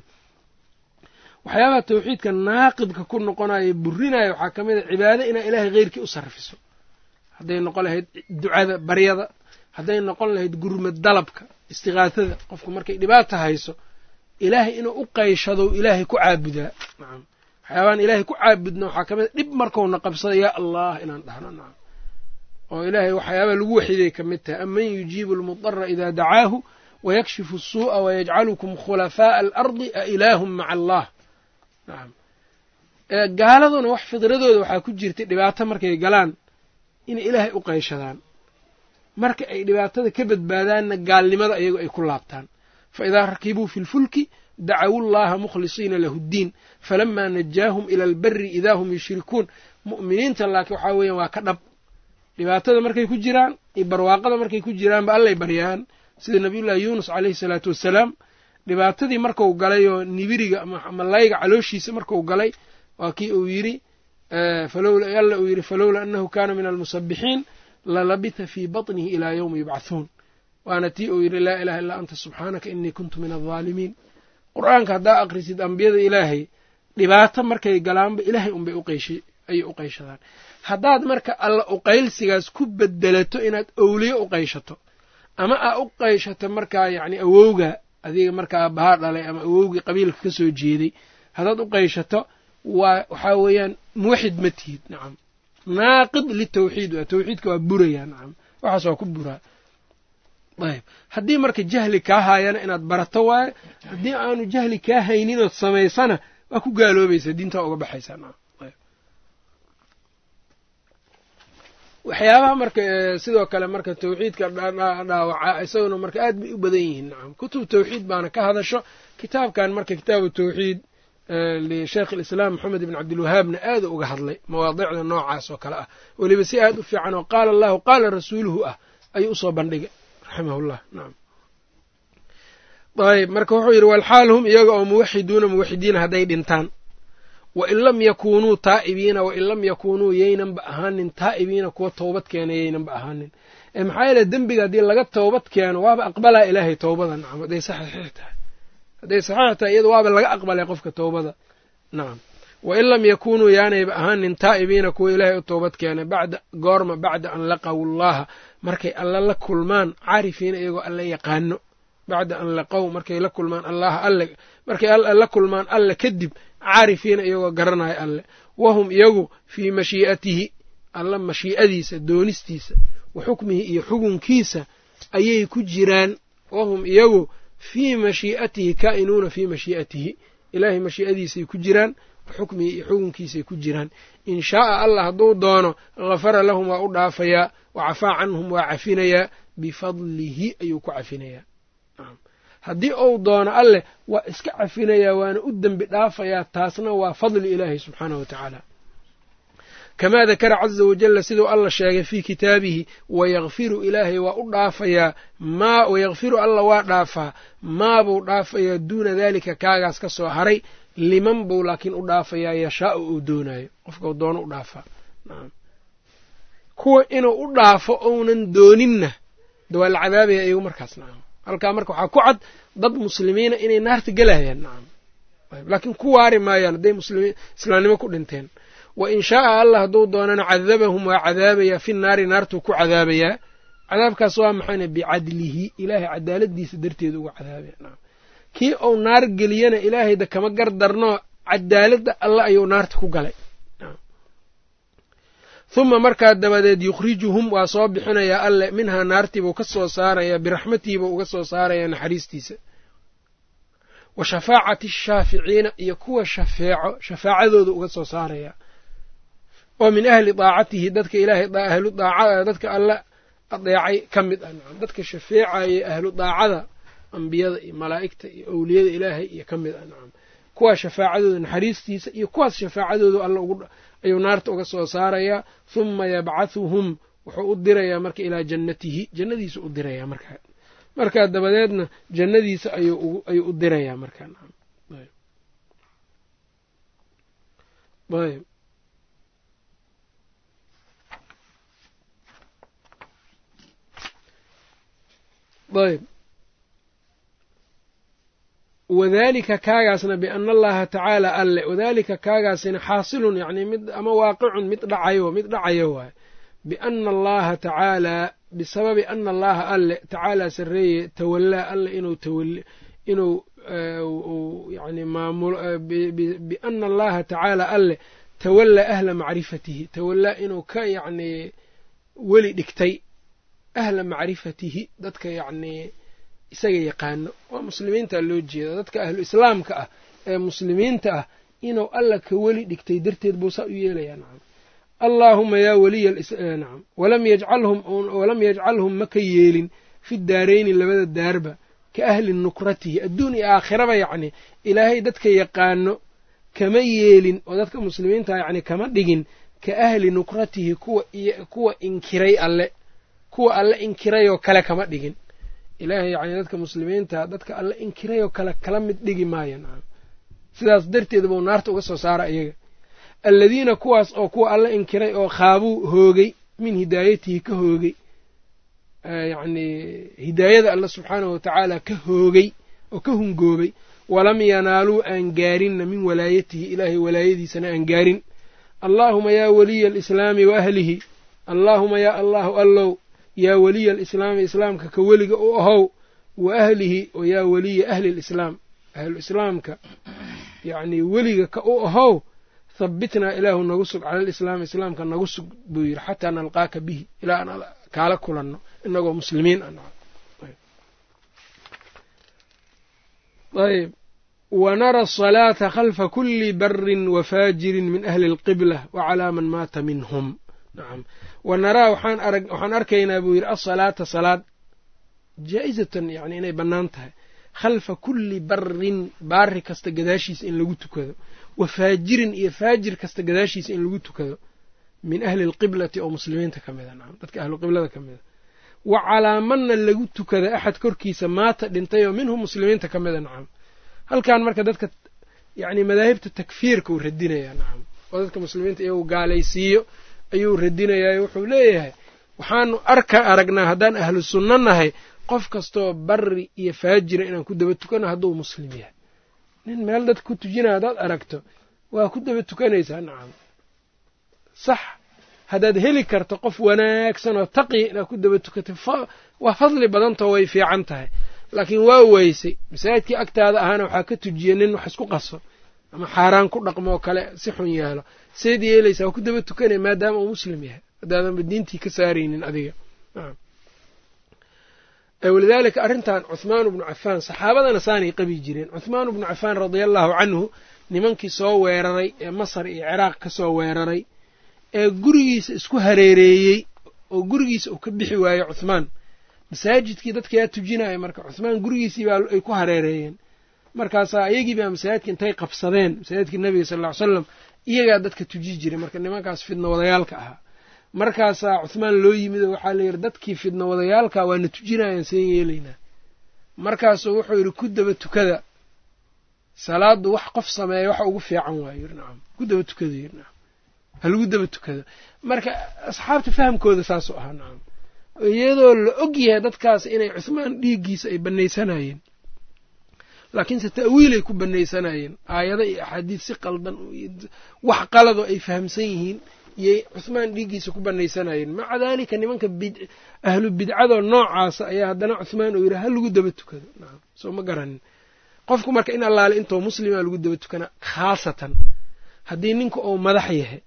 Waxyaabaha tawxiidka naaqidka ku noqonayo burinaya waxaa ka mid a cibaado inaa ilaahay keyrkii u sarfiso. Hadday noqon lahayd ducada baryada. Hadday noqon lahayd gurmad dalabka istiqaasada. Qofku markay dhibaata hayso ilaahay inuu u qayshado ilaahay ku caabudaa nacam waxyaabahan ilaahay ku caabudna waxaa ka mid dhib markauna qabsada yaa allah inaan dhahno oo ilaahay waxyaabaa lagu waxiday ka mid tahay. Aman yujiibu almudara idaa dacaahu wayakshifu asuu'a wayajcalukum khulafaa'a alardi a ilaahum maca allah. Nacam gaaladuna wax fidradooda waxaa ku jirtay dhibaato markay galaan inay ilaahay u qayshadaan marka ay dhibaatada ka badbaadaanna gaalnimada iyago ay ku laabtaan. Fa idaa rakibuu fi lfulki dacawu llaha mukhlisiina lahu ddiin falamaa najaahum ila alberi idaa hum yushrikuun mu'miniinta laakiin waxaa weeyaan waa ka dhab dhibaatada markay ku jiraan iyo barwaaqada markay ku jiraanba allay baryaan sida nabiyullaahi yuunus caleyhi salaatu wassalaam dhibaatadii marku galay oo nibiriga ama layga calooshiisa marku galay waa kii uu yidhi alla uu yidhi falowla annahu kaana min almusabixiin lalabitha fii baطnihi ilaa yowmi yubcathuun waana tii uu yidhi laa ilaha illaa anta subxaanaka inii kuntu min aldaalimiin qur'aanka haddaa aqrisid ambiyada ilaahay dhibaato markay galaanba ilaahay unbay ayay u qayshadaan haddaad marka alla uqaylsigaas ku bedelato inaad owliye u qayshato ama aa u qayshato markaa yacni awowga adiga markaa bahaa dhalay ama awowgii qabiilka ka soo jeeday haddaad u qayshato waa waxaa weeyaan muwaxid ma tihid nacam naaqid litawxiid waa tawxiidka waa burayaa nacam waxaas waa ku buraa haddii marka jahli kaa haayana inaad barato waaye haddii aanu jahli kaa hayninood samaysana waa ku gaaloobaysaa diintaa uga baxaysaa waxyaabaha marka sidoo kale marka tawxiidka dhaawaca isaguna marka aad bay u badan yihiin nacam kutub tawxiid baana ka hadasho. Kitaabkan marka kitaabu tawxiid lisheekh alislaam maxamed ibn cabdilwahaabna aada uga hadlay mawaadicda noocaas oo kale ah. Weliba si aad u fiican oo qaala allahu qaala rasuuluhu ah ayuu u soo bandhigay raximahullah nacam ayb marka wuxuu yidhi walxaal hum iyaga oo muwaxiduuna muwaxidiina hadday dhintaan. Wain lam yakuunuu taa'ibiina wain lam yakuunuu yaynanba ahaanin taa'ibiina kuwa toobad keena yaynanba ahaanin. Ee maxaa yeele dembiga haddii laga toobad keeno waaba aqbalaa ilaahay towbada nacam hadday saxiix tahay. Hadday saxiix tahay iyada waaba laga aqbalay qofka towbada nacam wain lam yakuunuu yaanayba ahaanin taa'ibiina kuwa ilaahay u toobad keenay bacda goorma bacda an laqaw llaha markay alla la kulmaan caarifiina iyagoo alla yaqaano. Bacda an laqow markay la kulmaan allaha alle markay la kulmaan alle kadib caarifiina iyagoo garanaya alle. Wahum iyagu fii mashii'atihi alla mashii'adiisa doonistiisa wa xukmihi iyo xukunkiisa ayay ku jiraan. Wahum iyagu fii mashii'atihi kaa'inuuna fii mashii'atihi ilaahay mashii'adiisay ku jiraan xukmihi iyo xukunkiisay ku jiraan. In shaaa allah hadduu doonoghafara lahum waa u dhaafayaa wa cafaa canhum waa cafinayaa bifadlihi ayuu ku cafinayaa. Haddii uu doono alleh waa iska cafinayaa waana u dembi dhaafayaa taasna waa fadli ilaahi subxaanahu wa tacaala. Kamaa dakara caza wajalla siduu alla sheegay fii kitaabihi wayakfiru ilaahay waa u dhaafayaa maa wayakfiru alla waa dhaafaa. Maabuu dhaafayaa duuna daalika kaagaas ka soo haray liman buu laakiin u dhaafayaa yashaau uu doonaayo. Qofka u doono u dhaafaa kuwa inuu u dhaafo ounan dooninna de waa la cadaabaya iyagu markaas nacam halkaa marka waxaa ku cad dad muslimiina inay naarta gelayaan nacam laakiin ku waari maayaan hadday muslimiin islaamnimo ku dhinteen. Wa in shaaa allah hadduu doonana cadabahum waa cadaabayaa fi naari naartuu ku cadaabayaa. Cadaabkaas waa maxayna bicadlihi ilaahay cadaaladiisa darteeda uga cadaabaya kii uu naar geliyana ilaahayda kama gar darno cadaaladda alle ayuu naarta ku galay. Huma markaa dabadeed yukhrijuhum waa soo bixinayaa alle minhaa naartiibuu ka soo saarayaa biraxmatihiibuu uga soo saarayaa naxariistiisa. Wa shafaacati ashaaficiina iyo kuwa shafeeco shafaacadooda uga soo saarayaa oo min ahli daacatihi dadka ilaahay ahlu daacada dadka alle adeecay ka mid ah. Dadka shafeecaya ahlu daacada ambiyada iyo malaa'igta iyo owliyada ilaahay iyo ka mid ah nacam. Kuwaas shafaacadooda naxariistiisa iyo kuwaas shafaacadooda alla ayuu naarta uga soo saarayaa huma yabcathuhum wuxuu u dirayaa marka ilaa jannatihi jannadiisa u dirayaa markaa markaa dabadeedna jannadiisa ayuu u dirayaa markaa ayb. Ayb wadalika kaagaasna biana allaha tacaala alle wadalika kaagaasina xaasilun yani mid ama waaqicun mid dhacayo mid dhacayo waay biana allaha tacaalaa bisababi ana allaha alle tacaalaa sarreeye tawallaa alle inuu inuu yani maamulo biana allaha tacaala alle tawallaa ahla macrifatihi tawallaa inuu ka yacni weli dhigtay ahla macrifatihi dadka yacnii isaga yaqaano waa muslimiinta loo jeeda dadka ahlu islaamka ah ee muslimiinta ah inuu alla ka weli dhigtay darteed buu saa u yeelayaa nacam. Allaahuma yaa weliya nacam walam yajcalhum ma ka yeelin fi daarayni labada daarba ka ahli nukratihi adduun iyo aakhiraba yacni ilaahay dadka yaqaano kama yeelin oo dadka muslimiinta yacni kama dhigin ka ahli nukratihi kuwa inkiray alle kuwa alle inkirayoo kale kama dhigin ilaahay yacni dadka muslimiinta dadka alle inkirayoo kale kala mid dhigi maayo nacam sidaas darteed buu naarta uga soo saara iyaga. Alladiina kuwaas oo kuwa alle inkiray oo khaabuu hoogay min hidaayatihi ka hoogay yacni hidaayada alle subxaanahu watacaala ka hoogay oo ka hungoobay walam yanaaluu aan gaarinna min walaayatihi ilaahay walaayadiisana aan gaarin. Allaahuma yaa weliya alislaami wa ahlihi allaahuma yaa allahu allow yaa weliya alislaami islaamka ka weliga u ahow wa ahlihi oo yaa weliya ahli lislaam ahlu islaamka yacnii weliga ka u ahow habbitnaa ilaahu nagu sug cala alislaami islaamka nagu sug buu yidhi xataa nalqaaka bihi ilaa aan kaala kulanno inagoo muslimiin ayb wa nara asalaata khalfa kuli barin wa faajirin min ahli alqibla wa calaa man maata minhum nacam wa naraa waxaan arkaynaa buu yidhi asalaata salaad jaa'izatan yani inay bannaan tahay khalfa kulli barin baari kasta gadaashiisa in lagu tukado wa faajirin iyo faajir kasta gadaashiisa in lagu tukado min ahli alqiblati oo muslimiinta ka mida nacam dadka ahlu qiblada ka mida. Wa calaa manna lagu tukada axad korkiisa maata dhintay oo minhum muslimiinta ka mida nacam halkan marka dadka yacni madaahibta takfiirka uu radinayaa nacam oo dadka muslimiinta iyagu gaalaysiiyo ayuu radinayaa wuxuu leeyahay waxaanu arka aragnaa haddaan ahlu sunno nahay qof kastoo bari iyo faajira inaan ku daba tukano hadduu muslim yahay. Nin meel dadka ku tujinaya haddaad aragto waa ku daba tukanaysaa nacam. Sax haddaad heli karto qof wanaagsan oo taqiya inaad ku daba tukatay waa fadli badantao way fiican tahay. Laakiin waa weysay masaajidkii agtaada ahaana waxaa ka tujiya nin wax isku qaso ama xaaraan ku dhaqmoo kale si xun yeelo seed yeelaysaa waa ku daba tukanaya maadaama uu muslim yahay. Haddaadanba diintii ka saaraynin adiga. Walidaalika arrintan cuhmaan bnu cafaan saxaabadana saanay qabi jireen. Cuhmaan bnu cafaan radia allahu canhu nimankii soo weeraray ee masar iyo ciraaq ka soo weeraray ee gurigiisa isku hareereeyey oo gurigiisa uu ka bixi waayo cuhmaan masaajidkii dadka yaa tujinaya marka cuhmaan gurigiisii baa ay ku hareereeyeen markaasaa iyagii baa masaajidka intay qabsadeen masaajidkii nebiga sal ly salam iyagaa dadka tuji jiray. Marka nimankaas fidna wadayaalka ahaa. Markaasaa cuhmaan loo yimid oo waxaa layidhi dadkii fidna wadayaalka waana tujinayaan seen yeelaynaa markaasuu wuxuu yidhi ku daba tukada. Salaadu wax qof sameeya waxa ugu fiican nacam ku daba tukada yiri nacam ha lagu daba tukado marka asxaabta fahamkooda saasuu ahaa nacam iyadoo la og yahay dadkaas inay cuhmaan dhiiggiisa ay banaysanayeen laakiinse ta'wiilay ku banaysanayeen aayado iyo axaadiis si qaldan wax qaladoo ay fahamsan yihiin iyay cuhmaan dhiiggiisa ku banaysanayeen maca daalika nimanka ahlu bidcadoo noocaasa ayaa haddana cuhmaan uu yidhi ha lagu daba tukado. Soo ma garanin. Qofku marka in allaale intoo muslima lagu daba tukana khaasatan haddii ninka uu madax yahay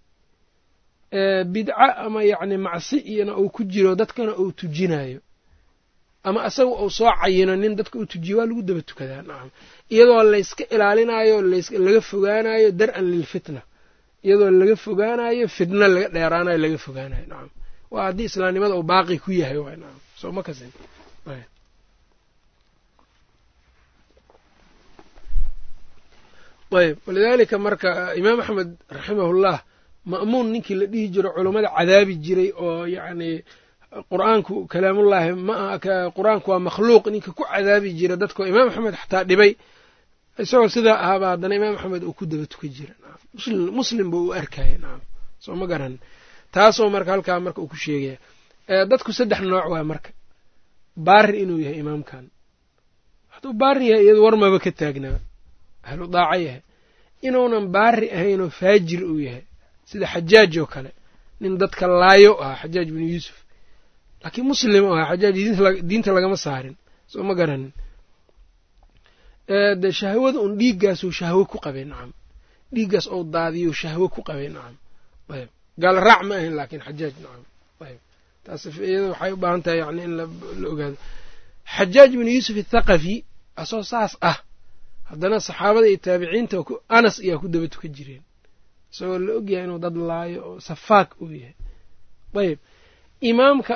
bidco ama yacni macsi iyana uu ku jiro dadkana uu tujinayo ama asaga uu soo cayino nin dadka uu tujiyo waa lagu daba tukadaa. Nacam iyadoo layska ilaalinayo laga fogaanayo dar-an lilfitna iyadoo laga fogaanayo fitna laga dheeraanayo laga fogaanayo nacam waa haddii islaamnimada uu baaqi ku yahay waay. Nacam soo ma kasin. Ayb walidaalika marka imaam axmed raximahullah ma'muun ninkii la dhihi jiro culummada cadaabi jiray oo yacni qur'aanku kalaamullaahi ma qur'aanku waa makhluuq ninka ku cadaabi jira dadkao imaam axmed xataa dhibay isagoo sidaa ahaaba haddana imaam axmed uu ku daba tukan jira. Muslim buu u arkaya nacam soo ma garan. Taasoo marka halkaa marka uu ku sheegaya dadku saddex nooc waay marka. Baari inuu yahay imaamkan. Hadduu baari yahay iyado warmaba ka taagnaa ahlu daaco yahay. Inuunan baari ahaynoo faajir uu yahay. Sida xajaaj oo kale. Nin dadka laayo ah xajaaj binu yuusuf laakiin muslim u ahaa xajaaj diinta lagama saarin. Soo ma garanin. De shahwada un dhiiggaasuu shahwo ku qabay nacam dhiiggaas ou daadiyo shahwo ku qabay nacam ayb. Gaal raac ma ahayn laakiin xajaaj nacam ayb. Taas iyada waxay u baahan tahay yani in la ogaado. Xajaaj binu yuusuf athaqafi asoo saas ah haddana saxaabada iyo taabiciinta anas ayaa ku daba tukan jireen. Isagoo la ogyahay inuu dad laayo oo safaak uu yahay. Ayb. Imaamka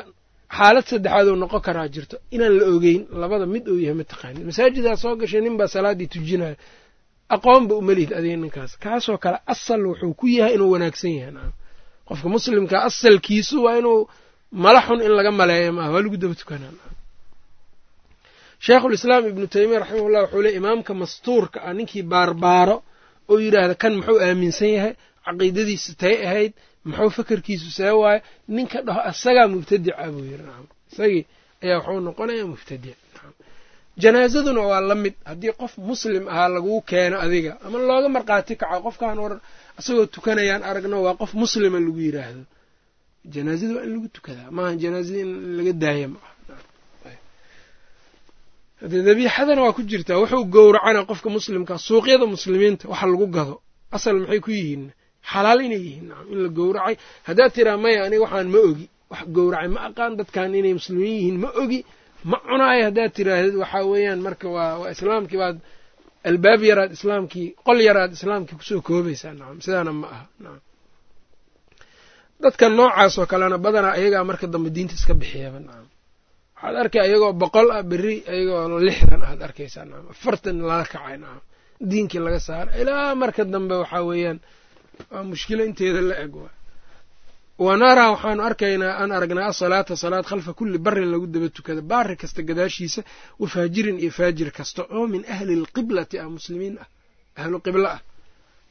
xaalad saddexaad uu noqon karaa jirto. Inaan la ogeyn labada mid uu yahay mataqaanid. Masaajidaa soo gashay nin baa salaaddii tujinayo aqoonba umalihid adiga ninkaas. Kaasoo kale asal wuxuu ku yahay inuu wanaagsan yahay. Qofka muslimka asalkiisu waa inuu mala xun in laga maleeyo maaha waa lagu daba tukanaa. Sheekhulislaam ibnu taymiya raximahullah wuxuu ley imaamka mastuurka ah ninkii baarbaaro oo yidhaahda kan muxuu aaminsan yahay? Caqiidadiisa tay ahayd muxuu fakerkiisu see waayo ninka dhaho asagaa mubtadica buu yiri nacam isagii ayaa wuxuu noqonayaa mubtadic. Nacam janaazaduna waa la mid. Haddii qof muslim ahaa laguu keeno adiga ama looga markhaati kaco qofkaan war isagoo tukanayaan aragno waa qof muslima lagu yiraahdo. Janaazada waa in lagu tukadaa. Maaha janaazada in laga daaya ma dabiixadana waa ku jirtaa wuxuu gowracana qofka muslimka suuqyada muslimiinta waxa lagu gado. Asal maxay ku yihiin xalaal inay yihiin. In la gowracay. Haddaad tiraa maya aniga waxaan ma ogi. Wax gowracay ma aqaan dadkan inay muslimiin yihiin ma ogi ma cunaayo haddaad tiraahdeed waxaa weeyaan marka waa waa islaamkii baad albaab yaraad islaamkii qol yaraad islaamkii ku soo koobaysaa. Nacam sidaana ma aha. Nacam dadka noocaas oo kalena badanaa ayagaa marka dambe diinta iska bixiyaba. Nacam waxaad arkay ayagoo boqol ah berri ayagoo lixdan aad arkaysaa. Nacam afartan lala kacay. Nacam diinkii laga saara. Ilaa marka dambe waxaa weeyaan waa mushkilo inteeda la eg wanaraa waxaanu arkaynaa aan aragnaa asalaata salaad khalfa kulli barin lagu daba tukada baari kasta gadaashiisa wa faajirin iyo faajir kasta oo min ahli lqiblati ah muslimiin ah ahlu qiblo ah.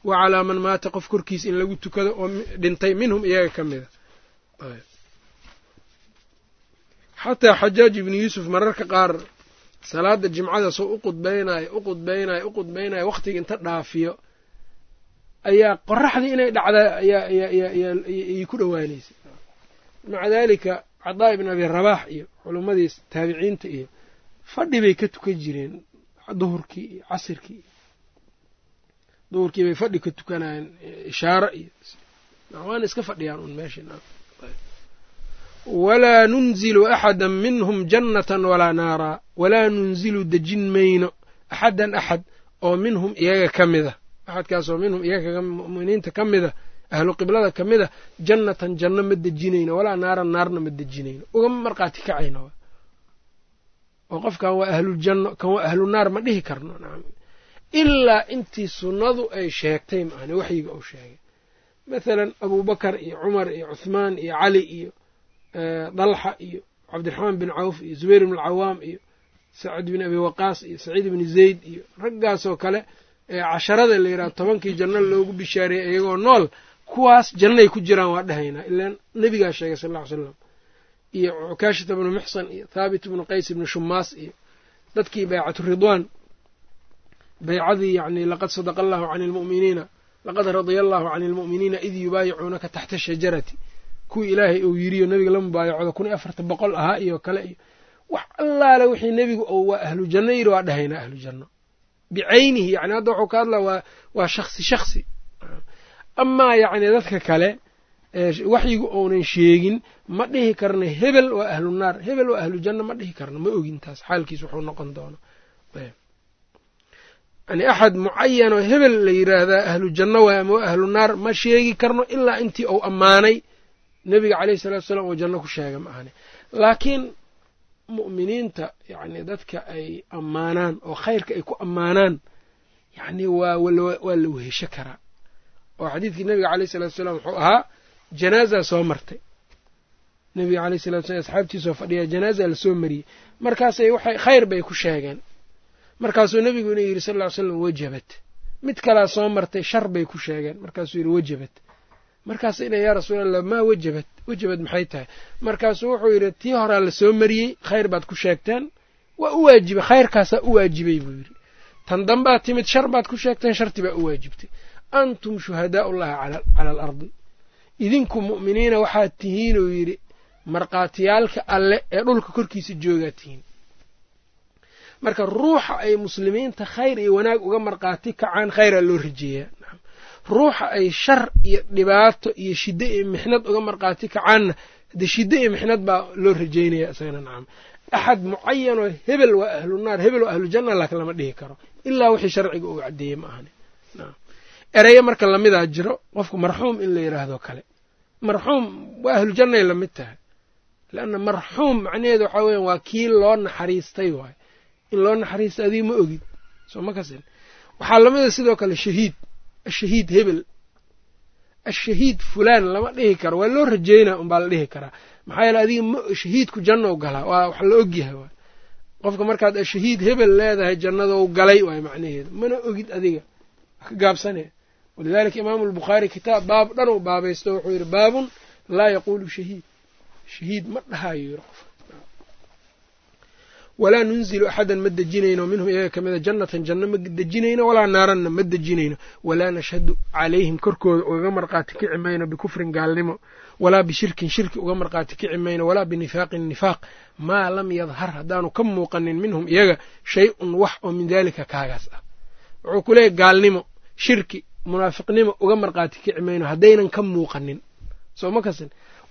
Wa calaa man maata qof korkiisa in lagu tukado oo dhintay minhum iyaga ka mida xataa xajaaj ibnu yuusuf mararka qaar salaada jimcada soo u qudbaynayo u qudbaynayo u qudbaynayo wakhtiga inta dhaafiyo ayaa qoraxdii inay dhacdaa ayay ku dhowaanaysay. Maca daalika cadaa ibn abi rabaax iyo culummadii taabiciinta iyo fadhi bay ka tukan jireen duhurkii iyo casirkii. Iyo duhurkii bay fadhi ka tukanayeen ishaaro iyo waana iska fadhiyaan un meesha walaa nunzilu axada minhum jannatan walaa naaraa walaa nunzilu dejin mayno axadan axad oo minhum iyaga ka mida axadkaasoo minhum iyaga muminiinta ka mida ahlu qiblada ka mida jannatan janno ma dejinayno walaa naaran naarna ma dejinayno. Ugama markhaati kacayno. Oo qofkan waa ahluljanno kan waa ahlu naar ma dhihi karno ilaa intii sunnadu ay sheegtay maahane waxyiga uu sheegay. Mathalan abubakar iyo cumar iyo cuthmaan iyo cali iyo dalxa iyo cabdiraxmaan bin cawf iyo zubayr ibn alcawaam iyo sacad bin abi waqaas iyo saciid ibni zayd iyo raggaasoo kale casharada la yidhaha tobankii janno loogu bishaareeyey iyagoo nool kuwaas jannay ku jiraan waa dhahaynaa ilaan nebigaa sheegay sal ll ly slam iyo cukaashata bnu muxsan iyo thaabit ibnu qays ibnu shumaas iyo dadkii baycatu ridwaan. Baycadii yacni laqad sadaqa allahu cani almu'miniina laqad radia allahu cani almu'miniina id yubaayicuunaka taxta shajarati. Kuwii ilaahay uu yiriyo nebiga la mubaayacooda kun iyo afartan boqol ahaa iyo kale iyo wax allaale wixii nebigu ou waa ahlu janno yiri waa dhahaynaa ahlu janno bicaynihi yani hadda wuxuu ka hadlaa waa shaksi shaksi amaa yacni dadka kale waxyigu ounan sheegin ma dhihi karno hebel waa ahlu naar hebel waa ahlu janno ma dhihi karno ma ogin taas xaalkiis wuxuu noqon doono yani axad mucayan oo hebel la yiraahdaa ahlu janno waay ama waa ahlu naar ma sheegi karno ilaa intii uu ammaanay nebiga caleyhi salatu salaam oo janno ku sheega ma ahane laakiin mu'miniinta yacni dadka ay ammaanaan oo khayrka ay ku ammaanaan yacni waa waa la wehesho karaa. Oo xadiidkii nebiga caleyhi salatu salaam wuxuu ahaa janaaza soo martay. Nebiga caleyhi salatu salam asxaabtiisoo fadhiya janaaza la soo mariyey. Markaasay waxay khayr bay ku sheegeen. Markaasuu nebigu inuu yidhi sal ll ly slam wajabat mid kalaa soo martay shar bay ku sheegeen. Markaasuu yidhi wajabat markaasa ina yaa rasuulallah maa wajabat wajabad maxay tahay? Markaasuu wuxuu yidhi tii horaa la soo mariyey khayr baad ku sheegteen. Waa u waajibay khayrkaasaa u waajibay buu yidhi. Tan dambaad timid shar baad ku sheegteen sharti baa u waajibtay. Antum shuhadaau ullahi cala alardi. Idinku mu'miniina waxaad tihiin uu yidhi markhaatiyaalka alle ee dhulka korkiisa joogaad tihiin. Marka ruuxa ay muslimiinta khayr iyo wanaag uga markhaati kacaan khayraa loo rajeeyaa ruuxa ay shar iyo dhibaato iyo shiddo iyo mixnad uga markhaati kacaanna dee shiddo iyo mixnad baa loo rajeynaya isagana nacam axad mucayanoo hebel waa ahlu naar hebel waa ahlu janna laakiin lama dhihi karo. Ilaa wixii sharciga uu caddeeyey ma ahani ereyo marka lamidaa jiro qofku marxuum in la yidhaahdo kale. Marxuum waa ahlu jannay la mid tahay. Leanna marxuum macnaheedu waxaa weyan waa kii loo naxariistay waayo in loo naxariista adiga ma ogid. Soo ma kasin. Waxaa lamida sidoo kale shahiid ashahiid hebel ashahiid fulaan lama dhihi karo waa loo rajeynaa unbaa la dhihi karaa maxaa yeele adiga m shahiidku jannou galaa waa wax la ogyahay waay qofka markaad ashahiid hebel leedahay jannadou galay waay macnaheedu mana ogid adiga ka gaabsane walidalika imaamu albukhaari kitaab baab dhan uu baabaysto wuxuu yidhi baabun laa yaquulu shahiid shahiid ma dhahayo yiri qof walaa nunzilu axadan ma dejinayno minhum iyaga ka mida jannatan janno ma dejinayno walaa naaranna ma dejinayno. Walaa nashhadu calayhim korkooda ugaga marqaati kici mayno bikufrin gaalnimo. Walaa bishirkin shirki uga marqaati kici mayno. Walaa binifaaqin nifaaq. Maa lam yadhar haddaanu ka muuqanin minhum iyaga shay-un wax oo min daalika kaagaas ah. Wuxuu ku leeyahy gaalnimo shirki munaafiqnimo uga marqaati kici mayno haddaynan ka muuqanin. Soo ma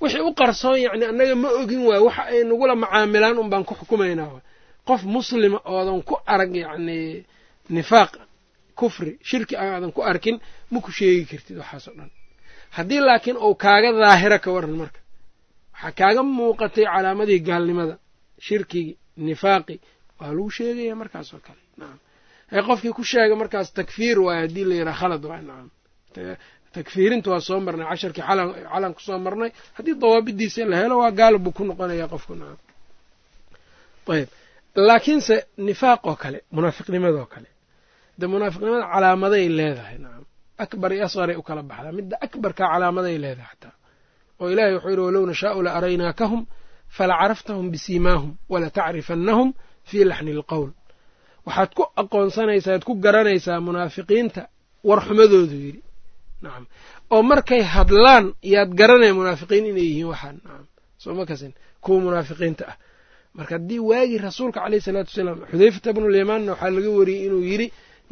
wixii u qarsoon yacni annaga ma ogin waayo waxa ay nagula macaamilaan un baan ku xukumaynaa waay qof muslima oodan ku arag yacni nifaaq kufri shirki aadan ku arkin ma ku sheegi kartid waxaasoo dhan. Haddii laakiin uu kaaga daahira ka waran marka waxaa kaaga muuqatay calaamadihii gaalnimada shirkigii nifaaqi waa lagu sheegaya markaas oo kale. Nacam qofkii ku sheega markaas takfiir waayo haddii la yidhaha khalad waay nacam takfiirinta waa soo marnay casharkii calan ku soo marnay. Haddii dawaabidiisa la helo waa gaal buu ku noqonaya qofku nacam ayb laakiinse nifaaq oo kale munaafiqnimadoo kale de munaafiqnimada calaamaday leedahay nacam akbar iyo asqaray u kala baxdaa. Midda akbarkaa calaamaday leedahay xataa oo ilahay wuxuu yidhi walow nashaau la araynaakahum fala caraftahum bisiimaahum wala tacrifannahum fii laxni alqowl. Waxaad ku aqoonsanaysaa ad ku garanaysaa munaafiqiinta warxumadoodu yidhi. Nacam oo markay hadlaan yaad garanaya munaafiqiin inay yihiin waxaan. Nacam soo ma kasin. Kuwa munaafiqiinta ah marka haddii waagii rasuulka caleyhi salaatu wasalaam xudayfata bnulyamanna waxaa laga wariyey inuu yidhi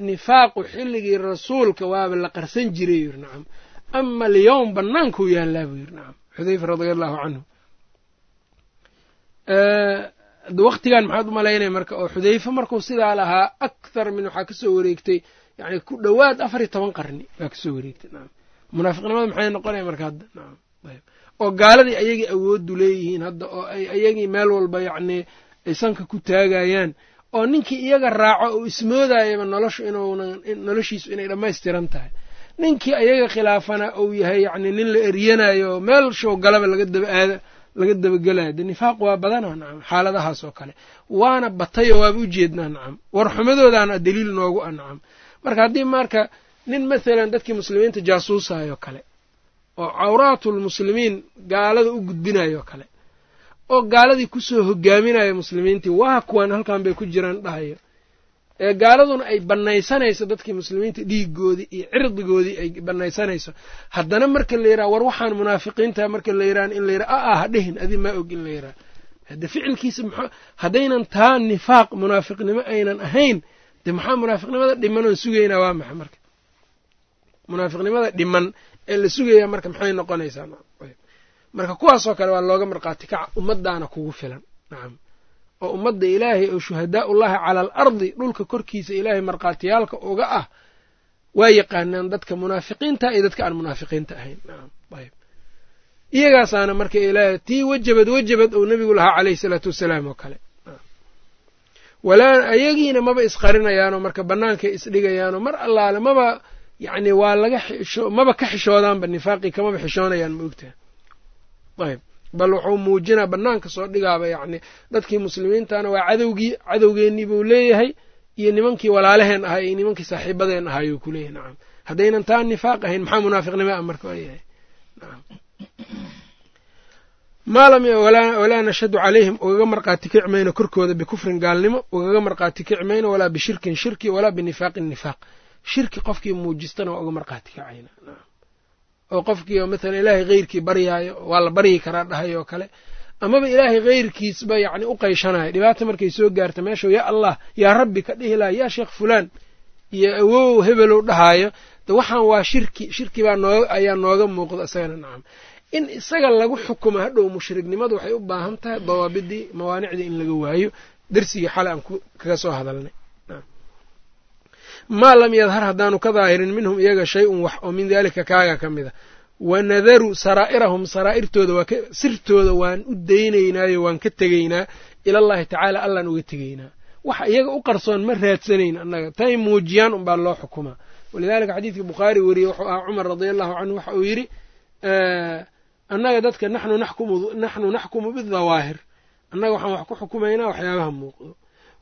nifaaqu xilligii rasuulka waaba la qarsan jiray yiri nacam ama alyowm bannaankuu yaallaa buu yiri nacam xudayfa radia allahu canhu waqtigan maxaad u malaynaya marka oo xudayfe markuu sidaa lahaa akthar min waxaa ka soo wareegtay yani ku dhowaad afar iyo toban qarni baa ka soo wareegtay nacam munaafiqnimada maxay noqonaya marka hadda? Nacam oo gaaladii ayagii awoodu leeyihiin hadda oo ay ayagii meel walba yacni ay sanka ku taagayaan oo ninkii iyaga raaco uu ismoodayaba noloshu inuunan noloshiisu inay dhammaystiran tahay. Ninkii ayaga khilaafana uu yahay yacni nin la eryanayo oo meel show galaba laga daba aada laga dabagelayo de nifaaq waa badana nacam xaaladahaas oo kale. Waana batayoo waaba ujeednaa nacam war xumadoodaana daliil noogu ah nacam marka haddii marka nin mathalan dadkii muslimiinta jaasuusayo kale oo cawraatulmuslimiin gaalada u gudbinayo kale oo gaaladii ku soo hogaaminayo muslimiintii waa kuwan halkan bay ku jiraan dhahayo ee gaaladuna ay bannaysanayso dadkii muslimiinta dhiigoodii iyo cirdigoodii ay bannaysanayso haddana marka la yidhaha war waxaan munaafiqiinta marka la yidhaha in la yidhaha a ah hadhehin adi maa og in la yidhaha hadde ficilkiisa maxaa haddaynan taa nifaaq munaafiqnimo aynan ahayn de maxaa munaafiqnimada dhiman sugaynaa waa maxa marka? Munaafiqnimada dhiman ee la sugayaa marka maxay noqonaysaa? Marka kuwaasoo kale waa looga markhaati kaca ummadaana kugu filan. Nacam oo ummadda ilaahay oo shuhadaa ullahi cala al dhulka korkiisa ilaahay markhaatiyaalka uga ah waa yaqaanaan dadka munaafiqiinta iyo dadka aan munaafiqiinta ahayn. Nacam iyagaasaana marka ilaahay tii wajabad wajabad ou nebigu lahaa calayhi salaatu wasalaam oo kale. Walaa ayagiina maba isqarinayaanoo marka bannaankay isdhigayaanoo mar allaale maba yacni waa laga xisho maba ka xishoodaanba nifaaqii kamaba xishoonayaan ma ogtaha ayb bal wuxuu muujinaa bannaanka soo dhigaaba yacni dadkii muslimiintana waa cadowgii cadowgeennii buu leeyahay iyo nimankii walaalaheen ahaa iyo nimankii saaxiibadeen ahaayuu ku leeyahay. Nacam haddaynan taa nifaaq ahayn maxaa munaafiqnimo ah marka lam walaa nashhadu calayhim ugaga markhaati kici mayno korkooda bikufrin gaalnimo ugaga markhaati kici walaa bishirkin shirki walaa binifaaqin nifaaq shirki qofkii muujistana waa uga markhaati kacayna. Oo qofkii mathalan ilaahay heyrkii baryaayo waa la baryi karaa dhahay oo kale. Amaba ilaahay heyrkiisba yacni u qayshanayo dhibaata markay soo gaarta meeshuu yaa allah yaa rabbi ka dhihi laha yaa sheekh fulaan iyo awow hebelow dhahaayo de waxaan waa shirki shirki baa nooga ayaa nooga muuqda isagana nacam in isaga lagu xukumo hadhow mushrignimadu waxay u baahan tahay dawaabidii mawaanicdii in laga waayo. Darsigii xalay aan kaga soo hadalnay maa lam yadhar haddaanu ka daahirin minhum iyaga shay-un wax oo min daalika kaaga ka mid a wanadaru saraa'irahum saraa'irtooda waa sirtooda waan u daynaynaayo waan ka tegaynaa. Ilallahi tacaala allaan uga tegaynaa. Waxa iyaga u qarsoon ma raadsanayn annaga. Tay muujiyaan unbaa loo xukumaa walidaalika xadiidkii bukhaari weriyey wuxuu ahaa cumar radia allahu canhu waxa uu yidhi annaga dadka naxnu naxkumu bidawaahir annaga waxaan wax ku xukumaynaa waxyaabaha muuqdo.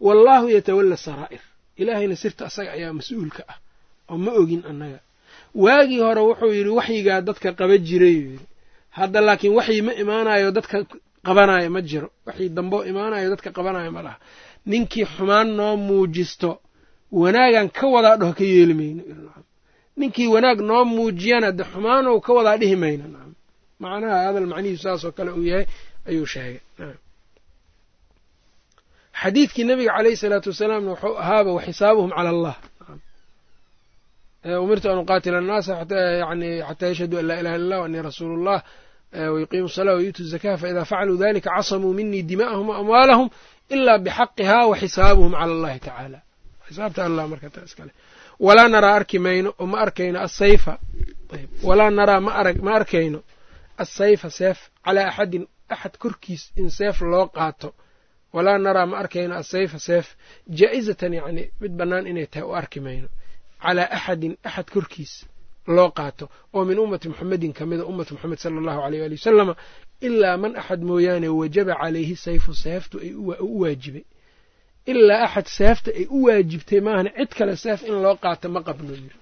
Wallaahu yatawalla saraa'ir ilaahayna sirta asaga ayaa mas'uulka ah oo ma ogin annaga. Waagii hore wuxuu yidhi waxyigaa dadka qaba jirayuu yidhi. Hadda laakiin waxyi ma imaanayo dadka qabanayo ma jiro. Waxyi damboo imaanayo dadka qabanayo ma laha. Ninkii xumaan noo muujisto wanaagan ka wadaa dhaho ka yeeli mayno ninkii wanaag noo muujiyana de xumaanow ka wadaa dhihi mayno macnaha hadal macnihiisu saasoo kale uu yahay ayuu sheegay xadiidkii nabiga caleyhi salaatu wasalaamna wuxuu ahaaba waxisaabuhum cala allah. Umirtu an uqaatila annaasa yani xataa yashhaduu an laa ilaha illa allah anii rasuulu llah wayuqiimu asalaa wayuutu zakaa faida facaluu dalika casamuu minii dima'ahum waamwaalahum ilaa bixaqiha wa cala allahi tacaala xisaabta allah marka taa iskale walaa naraa arki mayno oo ma arkayno asayfa walaa naraa ma arkayno asayfa seef calaa axadin axad korkiis in seef loo qaato walaa naraa ma arkayno asayfa seef jaa'izatan yacni mid bannaan inay tahay u arki mayno. Calaa axadin axad korkiis loo qaato. Oo min ummati muxamedin ka mida ummati moxamed sala allahu aleyh waali wasalama ilaa man axad mooyaane wajaba calayhi sayfu seeftu ay u waajibay. Ilaa axad seefta ay u waajibtay maahan cid kale seef in loo qaato ma qabno yiri.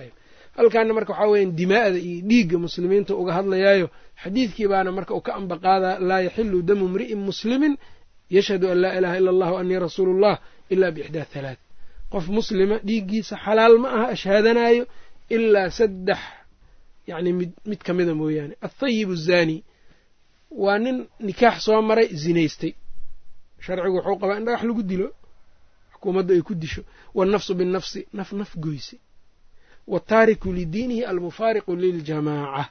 Ayb. Halkaana marka waxaa weyan dimaa'da iyo dhiigga muslimiinta uga hadlayaayo xadiidkii baana marka uu ka ambaqaadaa laa yaxilu damu mri'in muslimin yashhadu an laa ilaaha ila allah anii rasuulu llah ilaa biixdaa halaath qof muslima dhiiggiisa xalaal ma aha ashhaadanaayo ilaa saddex yacni mid mid ka mida mooyaane. Athayib azani waa nin nikaax soo maray zinaystay. Sharcigu wuxuu qabaa in dhagax lagu dilo xukuumadda ay ku disho. Wannafsu binnafsi naf naf goyse wataariku lidiinihi almufaariqu liljamaaca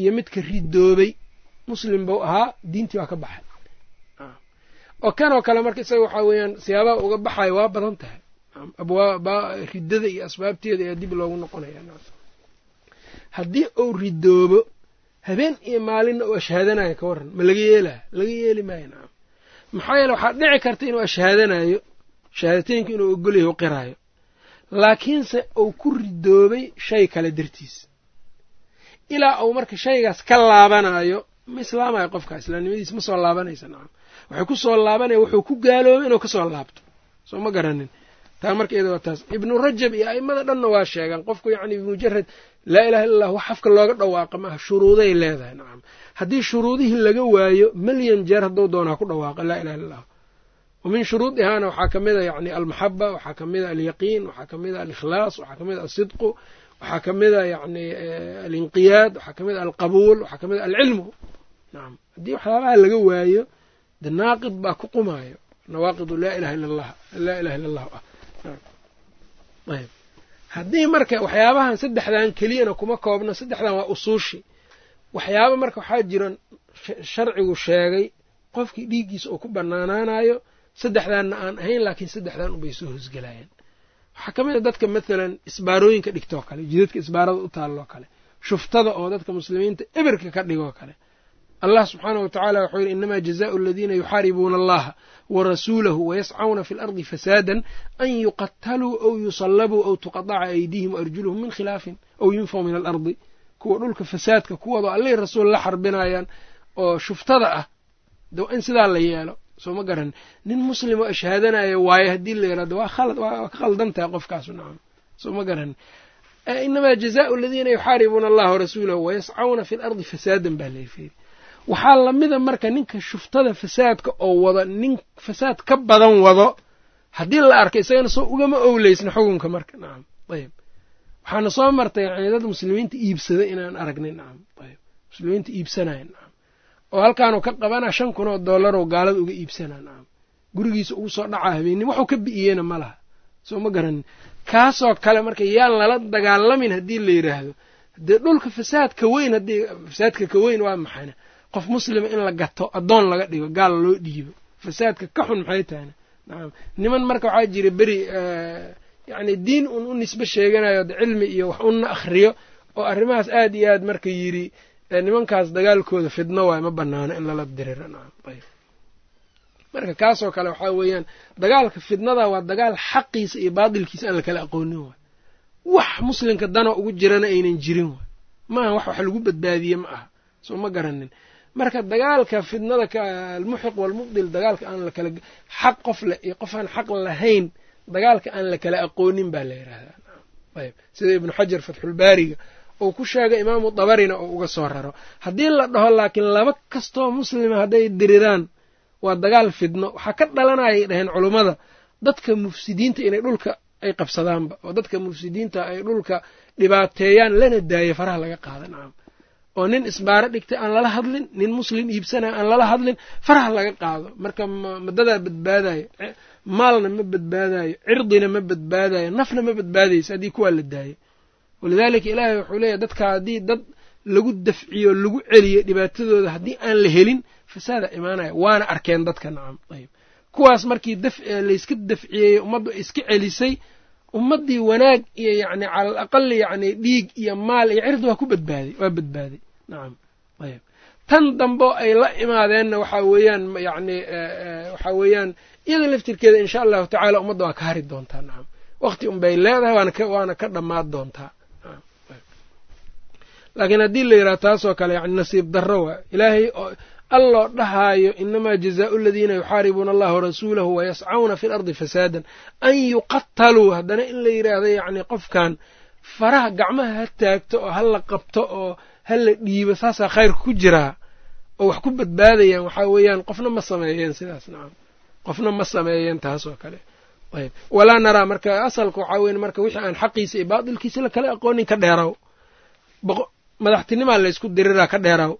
iyo midka ridoobay muslim buu ahaa diintii waa ka baxay oo kanoo kale marka isaga waxaa weeyaan siyaabaha uga baxayo waa badan tahay. Riddada iyo asbaabteeda ayaa dib loogu noqonaya haddii uu ridoobo habeen iyo maalinna uu ashhaadanayo ka warran ma laga yeelaya laga yeeli maayo nacam maxaa yeele waxaa dhici karta inuu ashhaadanayo shahaadateynku inuu ogolyahay u qiraayo. Laakiinse uu ku ridoobay shay kale dartiis. Ilaa uu marka shaygaas ka laabanayo ma islaamayo qofka islaamnimadiis ma soo laabanaysa nacam waxay ku soo laabanaya wuxuu ku gaaloobay inuu ka soo laabto. Soo ma garanin. Taa marka iyada waa taas. Ibnu rajab iyo a'immada dhanna waa sheegaan. Qofku yacni bimujarad laa ilaha illa allah wax afka looga dhawaaqa maaha shuruuday leedahay nacam. Haddii shuruudihii laga waayo milyan jeer hadduu doonaa ku dhawaaqa laa ilaha illa allah wa shuruudihaana waxaa ka mida yani almaxaba waxaa ka mida alyaqiin waxaa ka mida alikhlaas waxaa ka mida alsidqu waxaa ka mida yani alinqiyaad waxaa ka mida alqabuul waxaa ka mida alcilmu nacam. Haddii waxyaabaha laga waayo de naaqid baa ku qumaayo. Nawaaqidu laa ilaha illa allah laa ilaha illa allahu ah. Ayb. Haddii marka waxyaabahan saddexdan keliyana kuma koobno saddexdan waa usuushi. Waxyaaba marka waxaa jiran sharcigu sheegay qofkii dhiiggiisa uu ku banaanaanayo saddexdaanna aan ahayn laakiin saddexdan unbay soo hosgelayaan waxaa ka mid a dadka mathalan isbaarooyinka dhigtoo kale jidadka isbaarada u taalloo kale shuftada oo dadka muslimiinta eberka ka dhigoo kale allah subxaanah wa tacaala wuxuu yidhi inamaa jazaau aladiina yuxaaribuuna allaha wa rasuulahu wayascawna fi lardi fasaadan an yuqataluu aw yusallabuu aw tuqadaca aydiihim waarjuluhum min khilaafin aw yunfaw min alardi kuwa dhulka fasaadka kuwadoo allihii rasuul la xarbinayaan oo shuftada ah de in sidaa la yeelo soo ma garan. Nin muslim oo ashhaadanaya waayo haddii la yelado waa ka khaldan tahay qofkaasu nacam soo garan. Inamaa jazaau aladiina yuxaaribuuna allaha warasuulahu wayascawna fi lardi fasaadan baa layfeeri waxaa lamida marka ninka shuftada fasaadka oo wado nin fasaad ka badan wado haddii la arkay isagana soo ugama owleysna xukunka marka. Nacam ayb waxaana soo martay yani dad muslimiinta iibsada inaan aragnay. Nacam ayb muslimiinta iibsanaya nacam oo halkaanuu ka qabanaa shan kun oo dollaroo gaalada uga iibsanaa nacam gurigiisa ugu soo dhacaa habeenni waxuu ka bi'iyeyna ma laha. Soo ma garanin kaasoo kale marka yaan lala dagaalamin haddii la yidhaahdo dee dhulka fasaadka weyn haddii fasaadka ka weyn waa maxayna qof muslima in la gato addoon laga dhigo gaal loo dhiibo. Fasaadka ka xun maxay tahayna nacam niman marka waxaa jira beri yacni diin un u nisbe sheeganayo de cilmi iyo wax unna akhriyo oo arrimahaas aad iyo aad marka yidhi nimankaas dagaalkooda fidno waayo ma banaano in lala diriro. Nacam ayb marka kaasoo kale waxaa weeyaan dagaalka fidnada waa dagaal xaqiisa iyo baadilkiisa aan la kala aqoonin waay. Wax muslimka dano ugu jirana aynan jirin waay. Maaha wax wax lagu badbaadiye ma aha. Soo ma garanin marka dagaalka fidnada almuxiq walmubdil dagaalka aan lakala xaq qof leh iyo qof aan xaq lahayn dagaalka aan la kala aqoonin baa la yidhahdaa ayb sida ibnu xajar fatxulbaariga uu ku sheegay imaamu dabarina oo uga soo raro haddii la dhaho laakiin laba kastoo muslima hadday diriraan waa dagaal fidno waxaa ka dhalanayay dhaheen culummada dadka mufsidiinta inay dhulka ay qabsadaanba oo dadka mufsidiinta ay dhulka dhibaateeyaan lana daayo faraha laga qaada. Nacam oo nin isbaaro dhigtay aan lala hadlin nin muslim iibsanaya aan lala hadlin faraha laga qaado. Marka madadaa badbaadayo maalna ma badbaadayo cirdina ma badbaadayo nafna ma badbaadayso haddii kuwaa la daayo walidaalika ilaahay wuxuu leeyahy dadka haddii dad lagu dafciyo lagu celiyo dhibaatadooda haddii aan la helin fasaada imaanaya waana arkeen dadka nacam ayb kuwaas markii layska dafciyey ummaddu iska celisay ummaddii wanaag iyo yacni cala al aqali yacni dhiig iyo maal iyo cirdi waa ku badbaaday waa badbaaday nacam ayb tan dambo ay la imaadeenna waxaa weeyaan yacni waxaa weeyaan iyada laftirkeeda insha allahu tacaala ummadda waa ka hari doontaa nacam waqti unbay leedahay waana ka dhammaad doontaa. Laakiin haddii la yidhaha taasoo kale yani nasiib darro waa ilaahay alloo dhahaayo inamaa jazaau aladiina yuxaaribuuna allaha warasuulahu wayascawna fi lardi fasaadan an yuqataluu. Haddana in la yidhaahdo yacni qofkan faraha gacmaha ha taagto oo ha la qabto oo ha dhiibo saasaa khayrka ku jiraa oo wax ku badbaadayaan waxaa weeyaan qofna ma sameeyeen sidaas nacam qofna ma sameeyeen taasoo kale. Ayb. Walaa naraa marka asalka waxaa weya marka wixii aan xaqiisa iyo baatilkiisa la kala aqoonin ka dheeraw. Madaxtinimaa laysku diriraa ka dheeraw.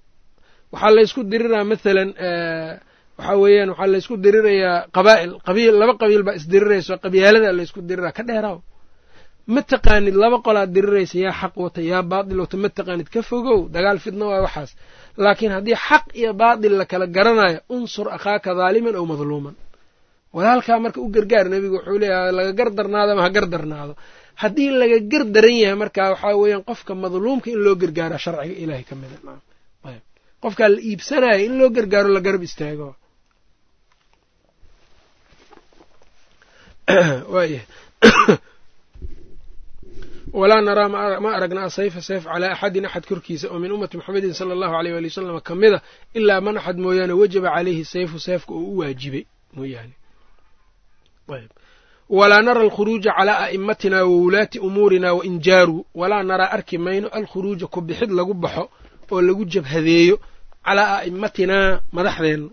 Waxaa laysku diriraa mathalan waxaa weeyaan waxaa laysku dirirayaa qabaa'il. Qabiil laba qabiil baa isdirirayso qabyaalada laysku diriraa ka dheeraaw ma taqaanid laba qolaad diriraysa yaa xaq wata yaa baatil wata ma taqaanid ka fogow dagaal fidno waa waxaas. Laakiin haddii xaq iyo baatil la kala garanayo unsur akhaaka daaliman ow madluuman. Walaalkaa marka u gargaar nebigu wuxuu leeyahay laga gardarnaado ama ha gardarnaado haddii laga gar daran yahay markaa waxaa weeyaan qofka madluumka in loo gargaara sharciga ilaahay ka mida ayb qofkaa la iibsanaya in loo gargaaro la garab istaago walaa naraa ma aragna asayfa sayf calaa axadin axad korkiisa oo min ummati maxamedin sala allahu aleyh waali wasalam ka mida ilaa man axad mooyaane wajaba caleyhi sayfu sayfka oo u waajibay mooyaane. Walaa nara alkhuruuja calaa a'immatina wa wulaati umuurina wa in jaaruu walaa naraa arki mayno alkhuruuja ku bixid lagu baxo oo lagu jabhadeeyo calaa a'immatinaa madaxdeenna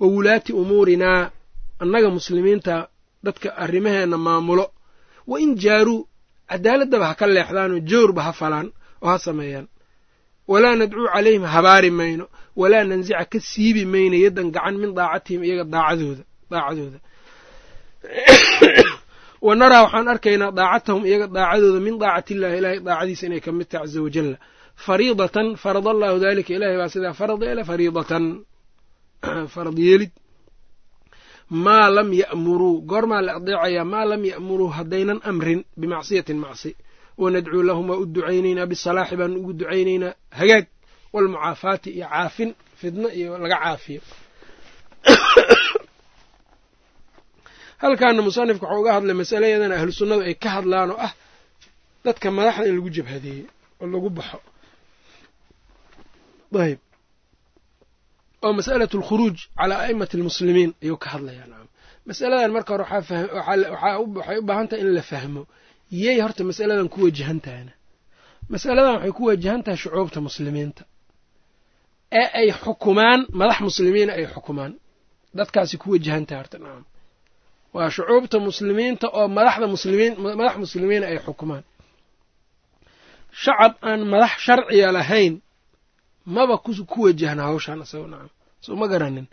wa wulaati umuurinaa annaga muslimiinta dadka arrimaheenna maamulo wa in jaaruu cadaaladaba ha ka leexdaanoo joorba ha falaan oo ha sameeyaan. Walaa nadcuu calayhim habaari mayno walaa nansica ka siibi mayno yaddan gacan min daacatihim iyaga daacadooda daacadooda. Wa naraa waxaan arkaynaa daacatahum iyaga daacadooda min daacati illahi ilaahay daacadiisa inay ka mid tahay caza wajalla fariidatan farad allahu dalika ilahay baa sidaa farad yeela fariidatan. Farad yeelid maa lam ya'muruu goormaa la adeecayaa maa lam ya'muruu haddaynan amrin bimacsiyatin macsi. Wanadcuu lahum waa u ducaynaynaa bisalaaxi baanu ugu ducaynaynaa hagaag walmucaafaati iyo caafin fidno iyo laga caafiyo. Halkaana musanifka waxau uga hadlay masalayadan ahlu sunnadu ay ka hadlaan oo ah dadka madaxda in lagu jabhadeeyo oo lagu baxo. Ayb oo masalatu alkhuruuj calaa a'imati almuslimiin ayuu ka hadlayaa nacam masaladan marka hore waxay u baahan tahay in la fahmo. Yay horta masaladan ku wajahan tahayna masaladan waxay ku wajahan tahay shucuubta muslimiinta. Ee ay xukumaan madax muslimiina ay xukumaan. Dadkaasi ku wajahan tahay horta nacam waa shucuubta muslimiinta oo madaxda muslimiin madax muslimiina ay xukumaan. Shacab aan madax sharciya lahayn maba ku wajahna hawshaan isago nacam soo ma garanin.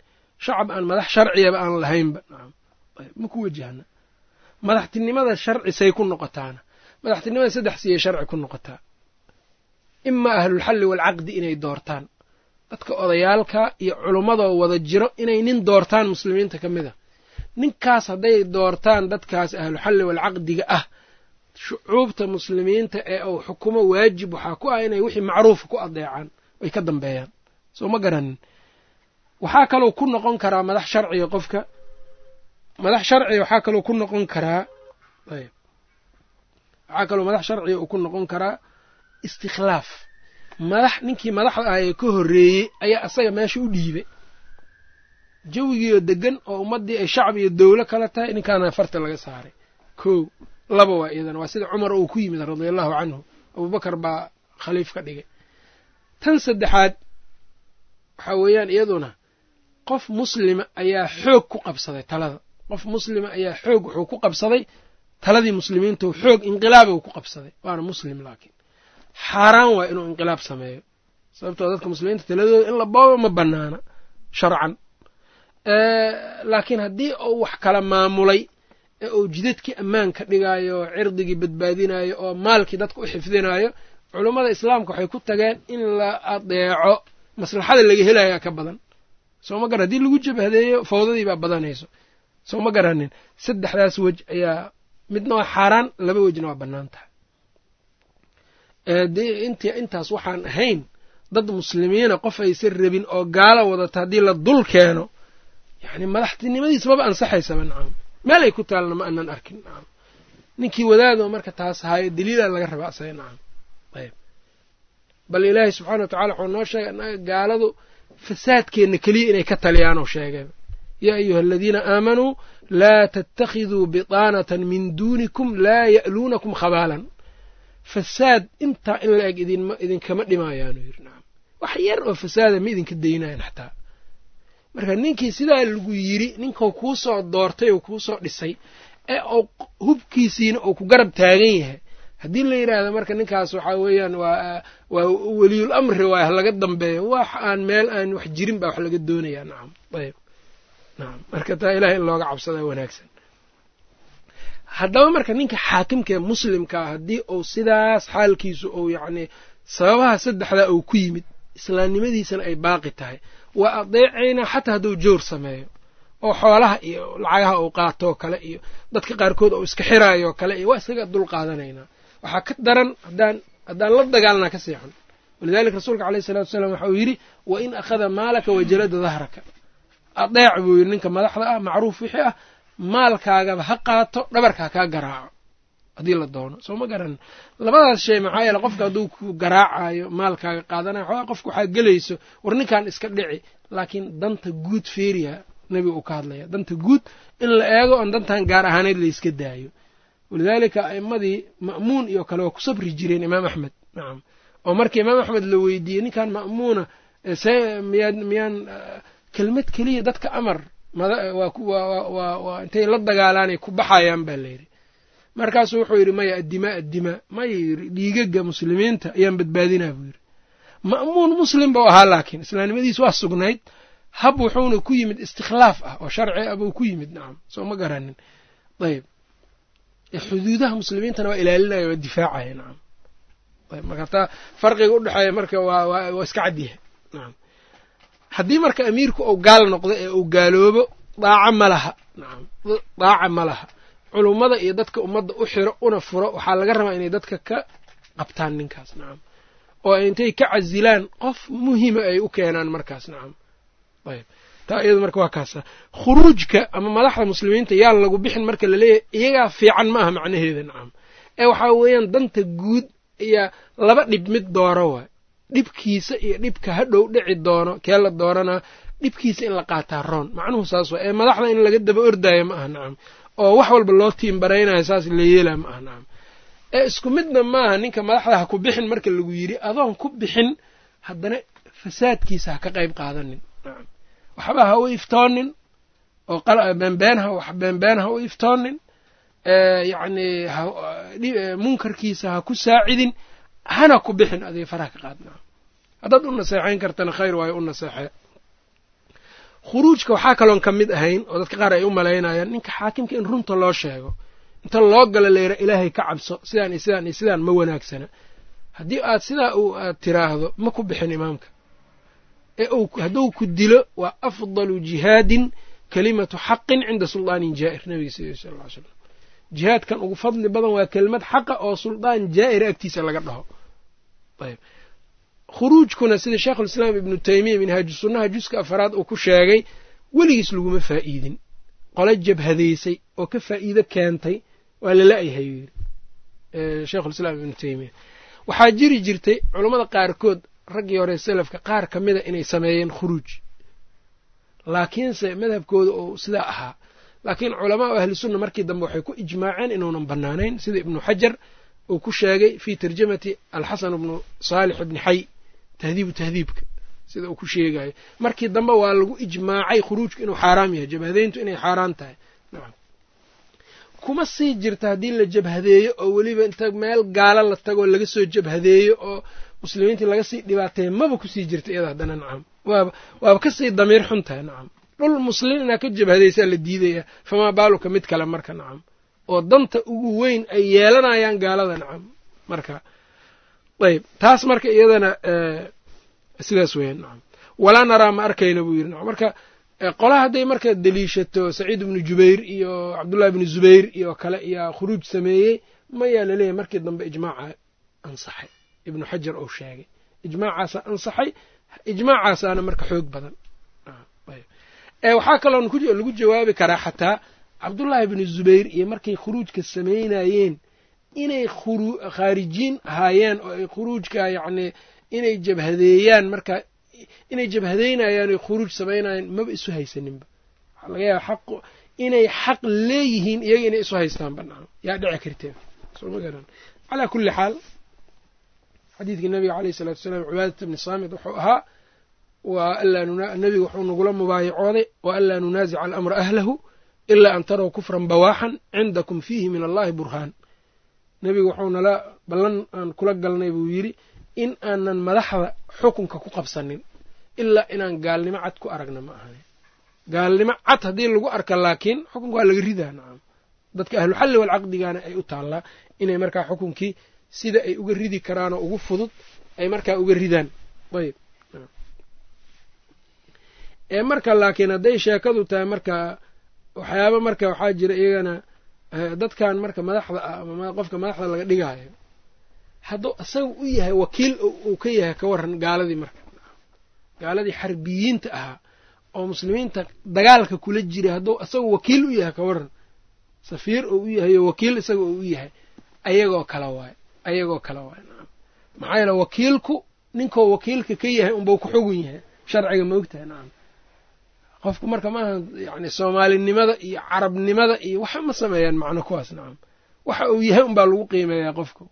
Shacab aan madax sharciyaba aan lahaynba nacam ma ku wajahna. Madaxtinimada sharci say ku noqotaana. Madaxtinimada saddex siyay sharci ku noqotaa imaa ahlulxalli waalcaqdi inay doortaan. Dadka odayaalka iyo culummadoo wada jiro inay nin doortaan muslimiinta ka mid a. Ninkaas hadday doortaan dadkaas ahluxalli waalcaqdiga ah shucuubta muslimiinta ee uu xukumo waajib waxaa ku ah inay wixii macruufa ku adeecaan ay ka dambeeyaan. Soo ma garanin waxaa kaloo ku noqon karaa madax sharciga qofka. Madax sharciga waxaa kaloo ku noqon karaa waxaa kaloo madax sharciga uu ku noqon karaa istikhlaaf. Madax ninkii madaxda ah ka horreeyey ayaa asaga meesha u dhiibay. Jawigiioo degan oo ummaddii ay shacbi iyo dowlo kala tahay ninkaana farta laga saaray. Kow laba waa iyadana waa sida cumar uu ku yimid radia allahu canhu abubakar baa khaliif ka dhigay tan saddexaad waxaa weeyaan iyaduna qof muslima ayaa xoog ku qabsaday talada. Qof muslima ayaa xoog wuxuu ku qabsaday taladii muslimiintu xoog inqilaaba uu ku qabsaday waana muslim laakiin. Xaaraan waa inuu inqilaab sameeyo. Sababtoo dadka muslimiinta taladooda in la boobo ma banaana sharcan. Laakiin haddii uu wax kala maamulay ee uu jidadkii ammaan ka dhigaayo oo cirdigii badbaadinayo oo maalkii dadka u xifdinayo culummada islaamka waxay ku tageen in la adeeco maslaxada laga helayaa ka badan. Soo ma garan haddii lagu jabhadeeyo fawdadii baa badanayso. Soo ma garanin. Saddexdaas wej ayaa midna waa xaaraan laba wejna waa bannaan tahay. Int intaas waxaan ahayn dad muslimiina qof aysan rabin oo gaalo wadata haddii la dul keeno yacni madaxtinimadiis maba ansaxaysaba nacam meel ay ku taalna ma anan arkin nacam ninkii wadaadoo marka taas haayo daliilaa laga rabaa asaga nacam bal ilaahay subxana wa tacala wuxuu noo sheegay gaaladu fasaadkeenna keliya inay ka taliyaan oo sheegay. Yaa ayuha aladiina aamanuu laa tattakhiduu bitaanatan min duunikum laa ya'luunakum khabaalan. Fasaad intaa in la eg idinkama dhimaayaanu yiri nacam wax yar oo fasaada ma idinka daynayan xataa marka ninkii sidaa lagu yiri ninkau kuu soo doortay oo kuu soo dhisay ee hubkiisiina uu ku garab taagan yahay haddii la yidhaahdo marka ninkaas waxaa weeyaan waa waa weliyul amri waay ha laga dambeeyo wax aan meel aan wax jirin baa wax laga doonayaa. Nacam ayb nacam marka taa ilahay in looga cabsadaa wanaagsan. Haddaba marka ninka xaakimkaee muslimkaa haddii uu sidaas xaalkiisu uu yacni sababaha saddexdaa uu ku yimid islaamnimadiisana ay baaqi tahay. Waa adeecaynaa xataa hadduu joor sameeyo oo xoolaha iyo lacagaha uu qaatoo kale iyo dadka qaarkood uu iska xiraayoo kale iyo waa isaga dul qaadanaynaa waxaa ka daran haddaan la dagaalnaa ka seexan. Walidalika rasuulka caleyhi salatu wasalaam waxa uu yidhi wa in akhada maalaka wajalada dahraka adeec buu yidhi ninka madaxda ah macruuf wixii ah maalkaagaba ha qaato dhabarka ha kaa garaaco. Haddii la doono. Soo ma garanin labadaas shay maxaa yeele qofka hadduu ku garaacayo maalkaaga qaadanayo xoogaa qofka waxaa gelayso war ninkan iska dhici. Laakiin danta guud feeriya nebiga uu ka hadlaya danta guud in la eego oon dantan gaar ahaaneyd layska daayo walidaalika a'immadii ma'muun iyo kale waa ku sabri jireen imaam axmed. Nacam oo markii imaam axmed la weydiiyey ninkan ma'muuna miyaan miyaan kelmad keliya dadka amar waa intay la dagaalaanay ku baxayaan baa layidhi markaasuu wuxuu yidhi maya addimaa addimaa maya yidhi dhiigaga muslimiinta ayaan badbaadinaa buu yidhi. Ma'muun muslim buu ahaa laakiin islaamnimadiis waa sugnayd hab wuxuuna ku yimid istikhlaaf ah oo sharci ah buu ku yimid nacam soo ma garanin ayb xuduudaha muslimiintana waa ilaalinaya waa difaacaya nacam ayb marka taa farqiga udhexeeya marka waa waa iska cadyahay nacam haddii marka amiirku uu gaal noqdo ee uu gaaloobo daaca ma laha nacam daaca ma laha. Culummada iyo dadka ummadda u xiro una furo waxaa laga rabaa inay dadka ka qabtaan ninkaas nacam oo intay ka casilaan qof muhima ay u keenaan markaas nacam ayb taa iyadu marka waa kaasa. Khuruujka ama madaxda muslimiinta yaan lagu bixin marka la leeyahay iyagaa fiican ma aha macnaheeda nacam ee waxaa weeyaan danta guud iyo laba dhib mid dooro waay dhibkiisa iyo dhibka hadhow dhici doono kee la dooranaa dhibkiisa in la qaataa roon. Macnuhu saas waa ee madaxda in laga daba ordaayo ma aha nacam oo wax walba loo tiimbaraynayo saas la yeelaa ma aha nacam ee isku midna maaha ninka madaxda ha ku bixin marka lagu yidhi adoon ku bixin haddana fasaadkiisa ha ka qayb qaadanin nacam waxba ha u iftoonin oo beenbeen wax beenbeen ha u iftoonin yacni munkarkiisa ha ku saacidin hana ku bixin adiga faraha ka qaad nacam haddaad u naseexayn kartana khayr waayo u naseexee khuruujka waxaa kaloon ka mid ahayn oo dadka qaar ay u malaynayaan ninka xaakimka in runta loo sheego inta loo galo layra ilaahay ka cabso sidaan iyo sidaan iyo sidaan ma wanaagsana. Haddii aad sidaa aad tiraahdo ma ku bixin imaamka ee hadduu ku dilo waa afdalu jihaadin kalimatu xaqin cinda suldaanin jaa'ir nabiga sal sal slam jihaadkan ugu fadli badan waa kelimad xaqa oo suldaan jaa'ira agtiisa laga dhaho. Ayb. Khuruujkuna sida sheekhulislaam ibnu taymiya minhaaju sunnaha juska afaraad uu ku sheegay weligiis laguma faa'iidin. Qolo jabhadaysay oo ka faa'iido keentay waa lala-yahay yuu yidhi sheikhulislaam ibnu taymiya waxaa jiri jirtay culammada qaarkood raggii hore salafka qaar ka mida inay sameeyeen khuruuj. Laakiinse madhabkooda oo sidaa ahaa laakiin culamaa u ahli sunna markii dambe waxay ku ijmaaceen inuunan bannaanayn sida ibnu xajar uu ku sheegay fii tarjamati alxasan bnu saalix ibni xay tahdiibu tahdiibka sida uu ku sheegayo markii dambe waa lagu ijmaacay khuruujku inuu xaaraam yahay jabhadeyntu inay xaaraan tahay. Kuma sii jirta haddii la jabhadeeyo oo weliba inta meel gaalo la tago laga soo jabhadeeyo oo muslimiintii laga sii dhibaateeya maba ku sii jirta iyada haddana nacam. Waaba ka sii damiir xun tahay nacam. Dhul muslimiin inaa ka jabhadaysaa la diidaya famaa baaluka mid kale marka nacam. Oo danta ugu weyn ay yeelanayaan gaalada nacam marka. Ayb taas marka iyadana sidaas weeyaan nacam. Walaa naraa ma arkayna buu yidhi nacam. Marka qolaha hadday marka deliishato saciid ibnu jubayr iyo cabdullahi ibnu zubayr iyo kale iyaa khuruuj sameeyey mayaa la leeyahay markii dambe ijmaaca ansaxay ibnu xajar ou sheegay. Ijmaacaasa ansaxay ijmaacaasaana marka xoog badan. Waxaa kaloo lagu jawaabi karaa xataa cabdullaahi ibnu zubayr iyo markay khuruujka samaynayeen inay khaarijiin ahaayeen oo ay khuruujka yacni inay jabhadeeyaan marka inay jabhadeynayaan oy khuruuj samaynayaan maba isu haysaninba. Waxaa laga yaaba xaq inay xaq leeyihiin iyaga inay isu haystaan banaan yaa dhici garan. Calaa kulli xaal xadiidkii nabiga caleyh isalaatu wasalaam cibaadata bni saamit wuxuu ahaa nabigu wuxuu nagula mubaayacooday wa anlaa nunaasica alamra ahlahu ilaa an taraw kufran bawaaxan cindakum fiihi min allahi burhaan. Nebigu wuxuu nala ballan aan kula galnay buu yidhi in aanan madaxda xukunka ku qabsanin ilaa inaan gaalnimo cad ku aragna ma ahan gaalnimo cad haddii lagu arka laakiin xukunka waa laga ridaa nacam dadka ahluxalli walcaqdigana ay u taallaa inay markaa xukunkii sida ay uga ridi karaanoo ugu fudud ay markaa uga ridaan. Ayb ee marka laakiin hadday sheekadu tahay marka waxyaaba marka waxaa jira iyagana dadkan marka madaxda ah ama qofka madaxda laga dhigaayo hadduu isaga u yahay wakiil uu ka yahay ka waran gaaladii marka gaaladii xarbiyiinta ahaa oo muslimiinta dagaalka kula jiray hadduu isaga wakiil u yahay ka waran safiir uu u yahay oo wakiil isaga uu u yahay ayagoo kale waaye ayagoo kale maxaa yeele wakiilku ninkoo wakiilka ka yahay unbau ku xugun yahay. Sharciga ma ogtahay nacam. Qofku marka maaha yani soomaalinimada iyo carabnimada iyo waxa ma sameeyaan macno kuwaas nacam. Waxa uu yahay unbaa lagu qiimeeyaa qofku.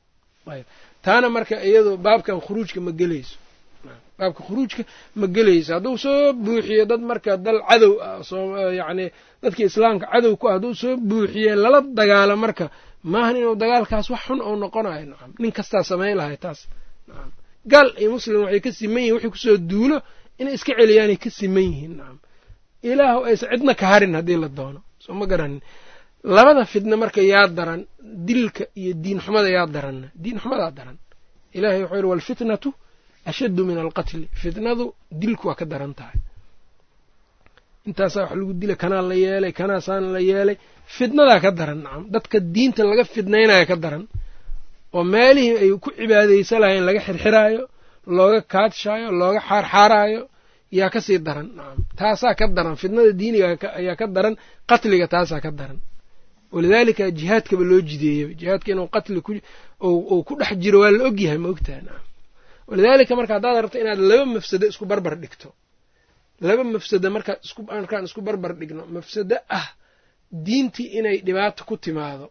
Ayb. Taana marka iyadu baabkan khuruujka ma gelayso. Baabka khuruujka ma gelayso. Hadduu soo buuxiyo dad marka dal cadow ah yacni dadka islaamka cadow ku ah hadduu soo buuxiye lala dagaalo marka maahan inuu dagaalkaas wax xun ou noqonayo. Nacam nin kastaa samayn lahay taas. Nacam gaal iyo muslim waxay ka siman yihiin wixii ku soo duulo inay iska celiyaanay ka siman yihiin. Nacam ilaahu aysa cidna ka harin haddii la doono. Soo ma garanin. Labada fidna marka yaa daran dilka iyo diin xumada yaa daranna diin xumadaa daran. Ilahay wuxuu yihi walfitnatu ashaddu min alqatli fitnadu dilku waa ka daran tahay intaasaa wax lagu dila kanaa la yeelay kanaasaana la yeelay. Fitnadaa ka daran nacam dadka diinta laga fidnaynaya ka daran. Oo meelihii ay ku cibaadaysa lahayn laga xirxiraayo looga kaadshaayo looga xaarxaaraayo yaa ka sii daran nacam taasaa ka daran. Fitnada diiniga ayaa ka daran qatliga taasaa ka daran. Walidaalika jihaadkaba loo jideeyaba jihaadka inuu qatli uu ku dhex jiro waa la ogyahay ma ogtaha nacam walidaalika marka haddaad rabto inaad laba mafsado isku barbar dhigto laba mafsado markaa markaan isku barbar dhigno mafsado ah diintii inay dhibaato ku timaado.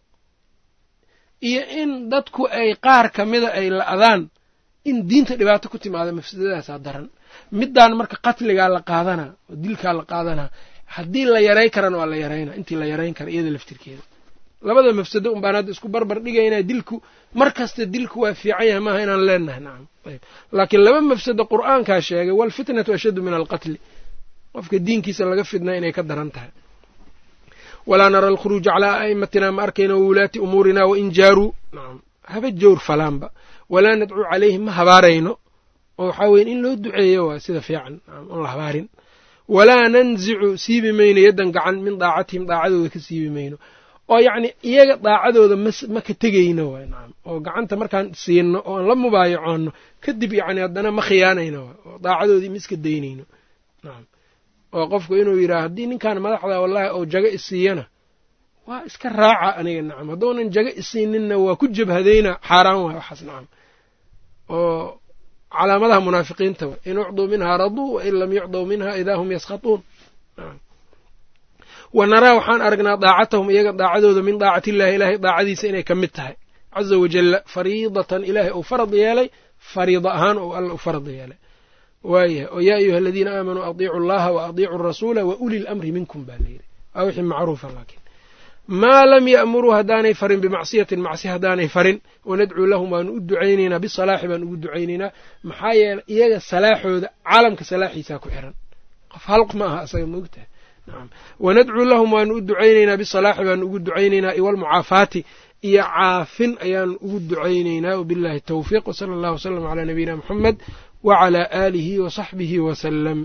Iyo in dadku ay qaar ka mida ay la-daan in diinta dhibaato ku timaado mafsadadaasaa daran. Middaan marka qatligaa la qaadanaa oo dilkaa la qaadanaa haddii la yaray karana waa la yaraynaa intii la yarayn kara iyada laftirkeeda. Labada mafsado un baan hadda isku barbar dhigaynaa dilku mar kasta dilku waa fiican yahay maaha inaan leenahay nacam. Laakiin laba mafsado qur'aankaa sheegay waalfitnatu ashaddu min alqatli qofka diinkiisa laga fidnaa inay ka daran tahay. Walaa nara alkhuruuja calaa a'immatina ma arkayna wawulaati umuurina wain jaaruu haba jawr falaanba. Walaa nadcuu calayhim ma habaarayno. Oo waxaa weeye in loo duceeyo waa sida fiican. On la habaarin. Walaa nanzicu siibi mayno yaddan gacan min daacatihim daacadooda ka siibi mayno. Oo yacni iyaga daacadooda ma ka tegayno waay nacam oo gacanta markaan siino oon la mubaayacoonno kadib yacni haddana ma khiyaanayno waay oo daacadoodii ma iska daynayno. Nacam oo qofku inuu yidhaha haddii ninkan madaxda wallahi oo jago isiiyana waa iska raaca aniga nacam. Hadduunan jago isiininna waa ku jabhadayna xaaraan waay waxaas nacam. Oo calaamadaha munaafiqiinta wa in ucduu minhaa raduu wain lam yucduu minha idaa hum yaskhatuun. Wa naraa waxaan aragnaa daacatahum iyaga daacadooda min daacati illahi ilaahay daacadiisa inay ka mid tahay. Caza wajalla fariidatan ilaahay uu farad yeelay fariida ahaan ou alla u farad yeelay waayahay oo yaa ayuha aladiina aamanuu adiicu allaha wa rasuula wa uli minkum baa layidhi waa wixii macruufa laakiin. Maa lam ya'muruu haddaanay farin bimacsiyatin macsi haddaanay farin wanadcuu lahum waanu u ducaynaynaa bisalaaxi baanu ugu ducaynaynaa. Maxaa yeeley iyaga salaaxooda caalamka salaaxiisaa ku xiran. Qof halq ma aha asaga maogtahay nacam wanadcuu lahum waanu u ducaynaynaa bisalaaxi baanu ugu ducaynaynaa iwalmucaafaati iyo caafin ayaanu ugu ducaynaynaa wabillahi tawfiiq wsala allahu wasalam calaa nabiyina muxamed wacalaa aalihi wa saxbihi wasalam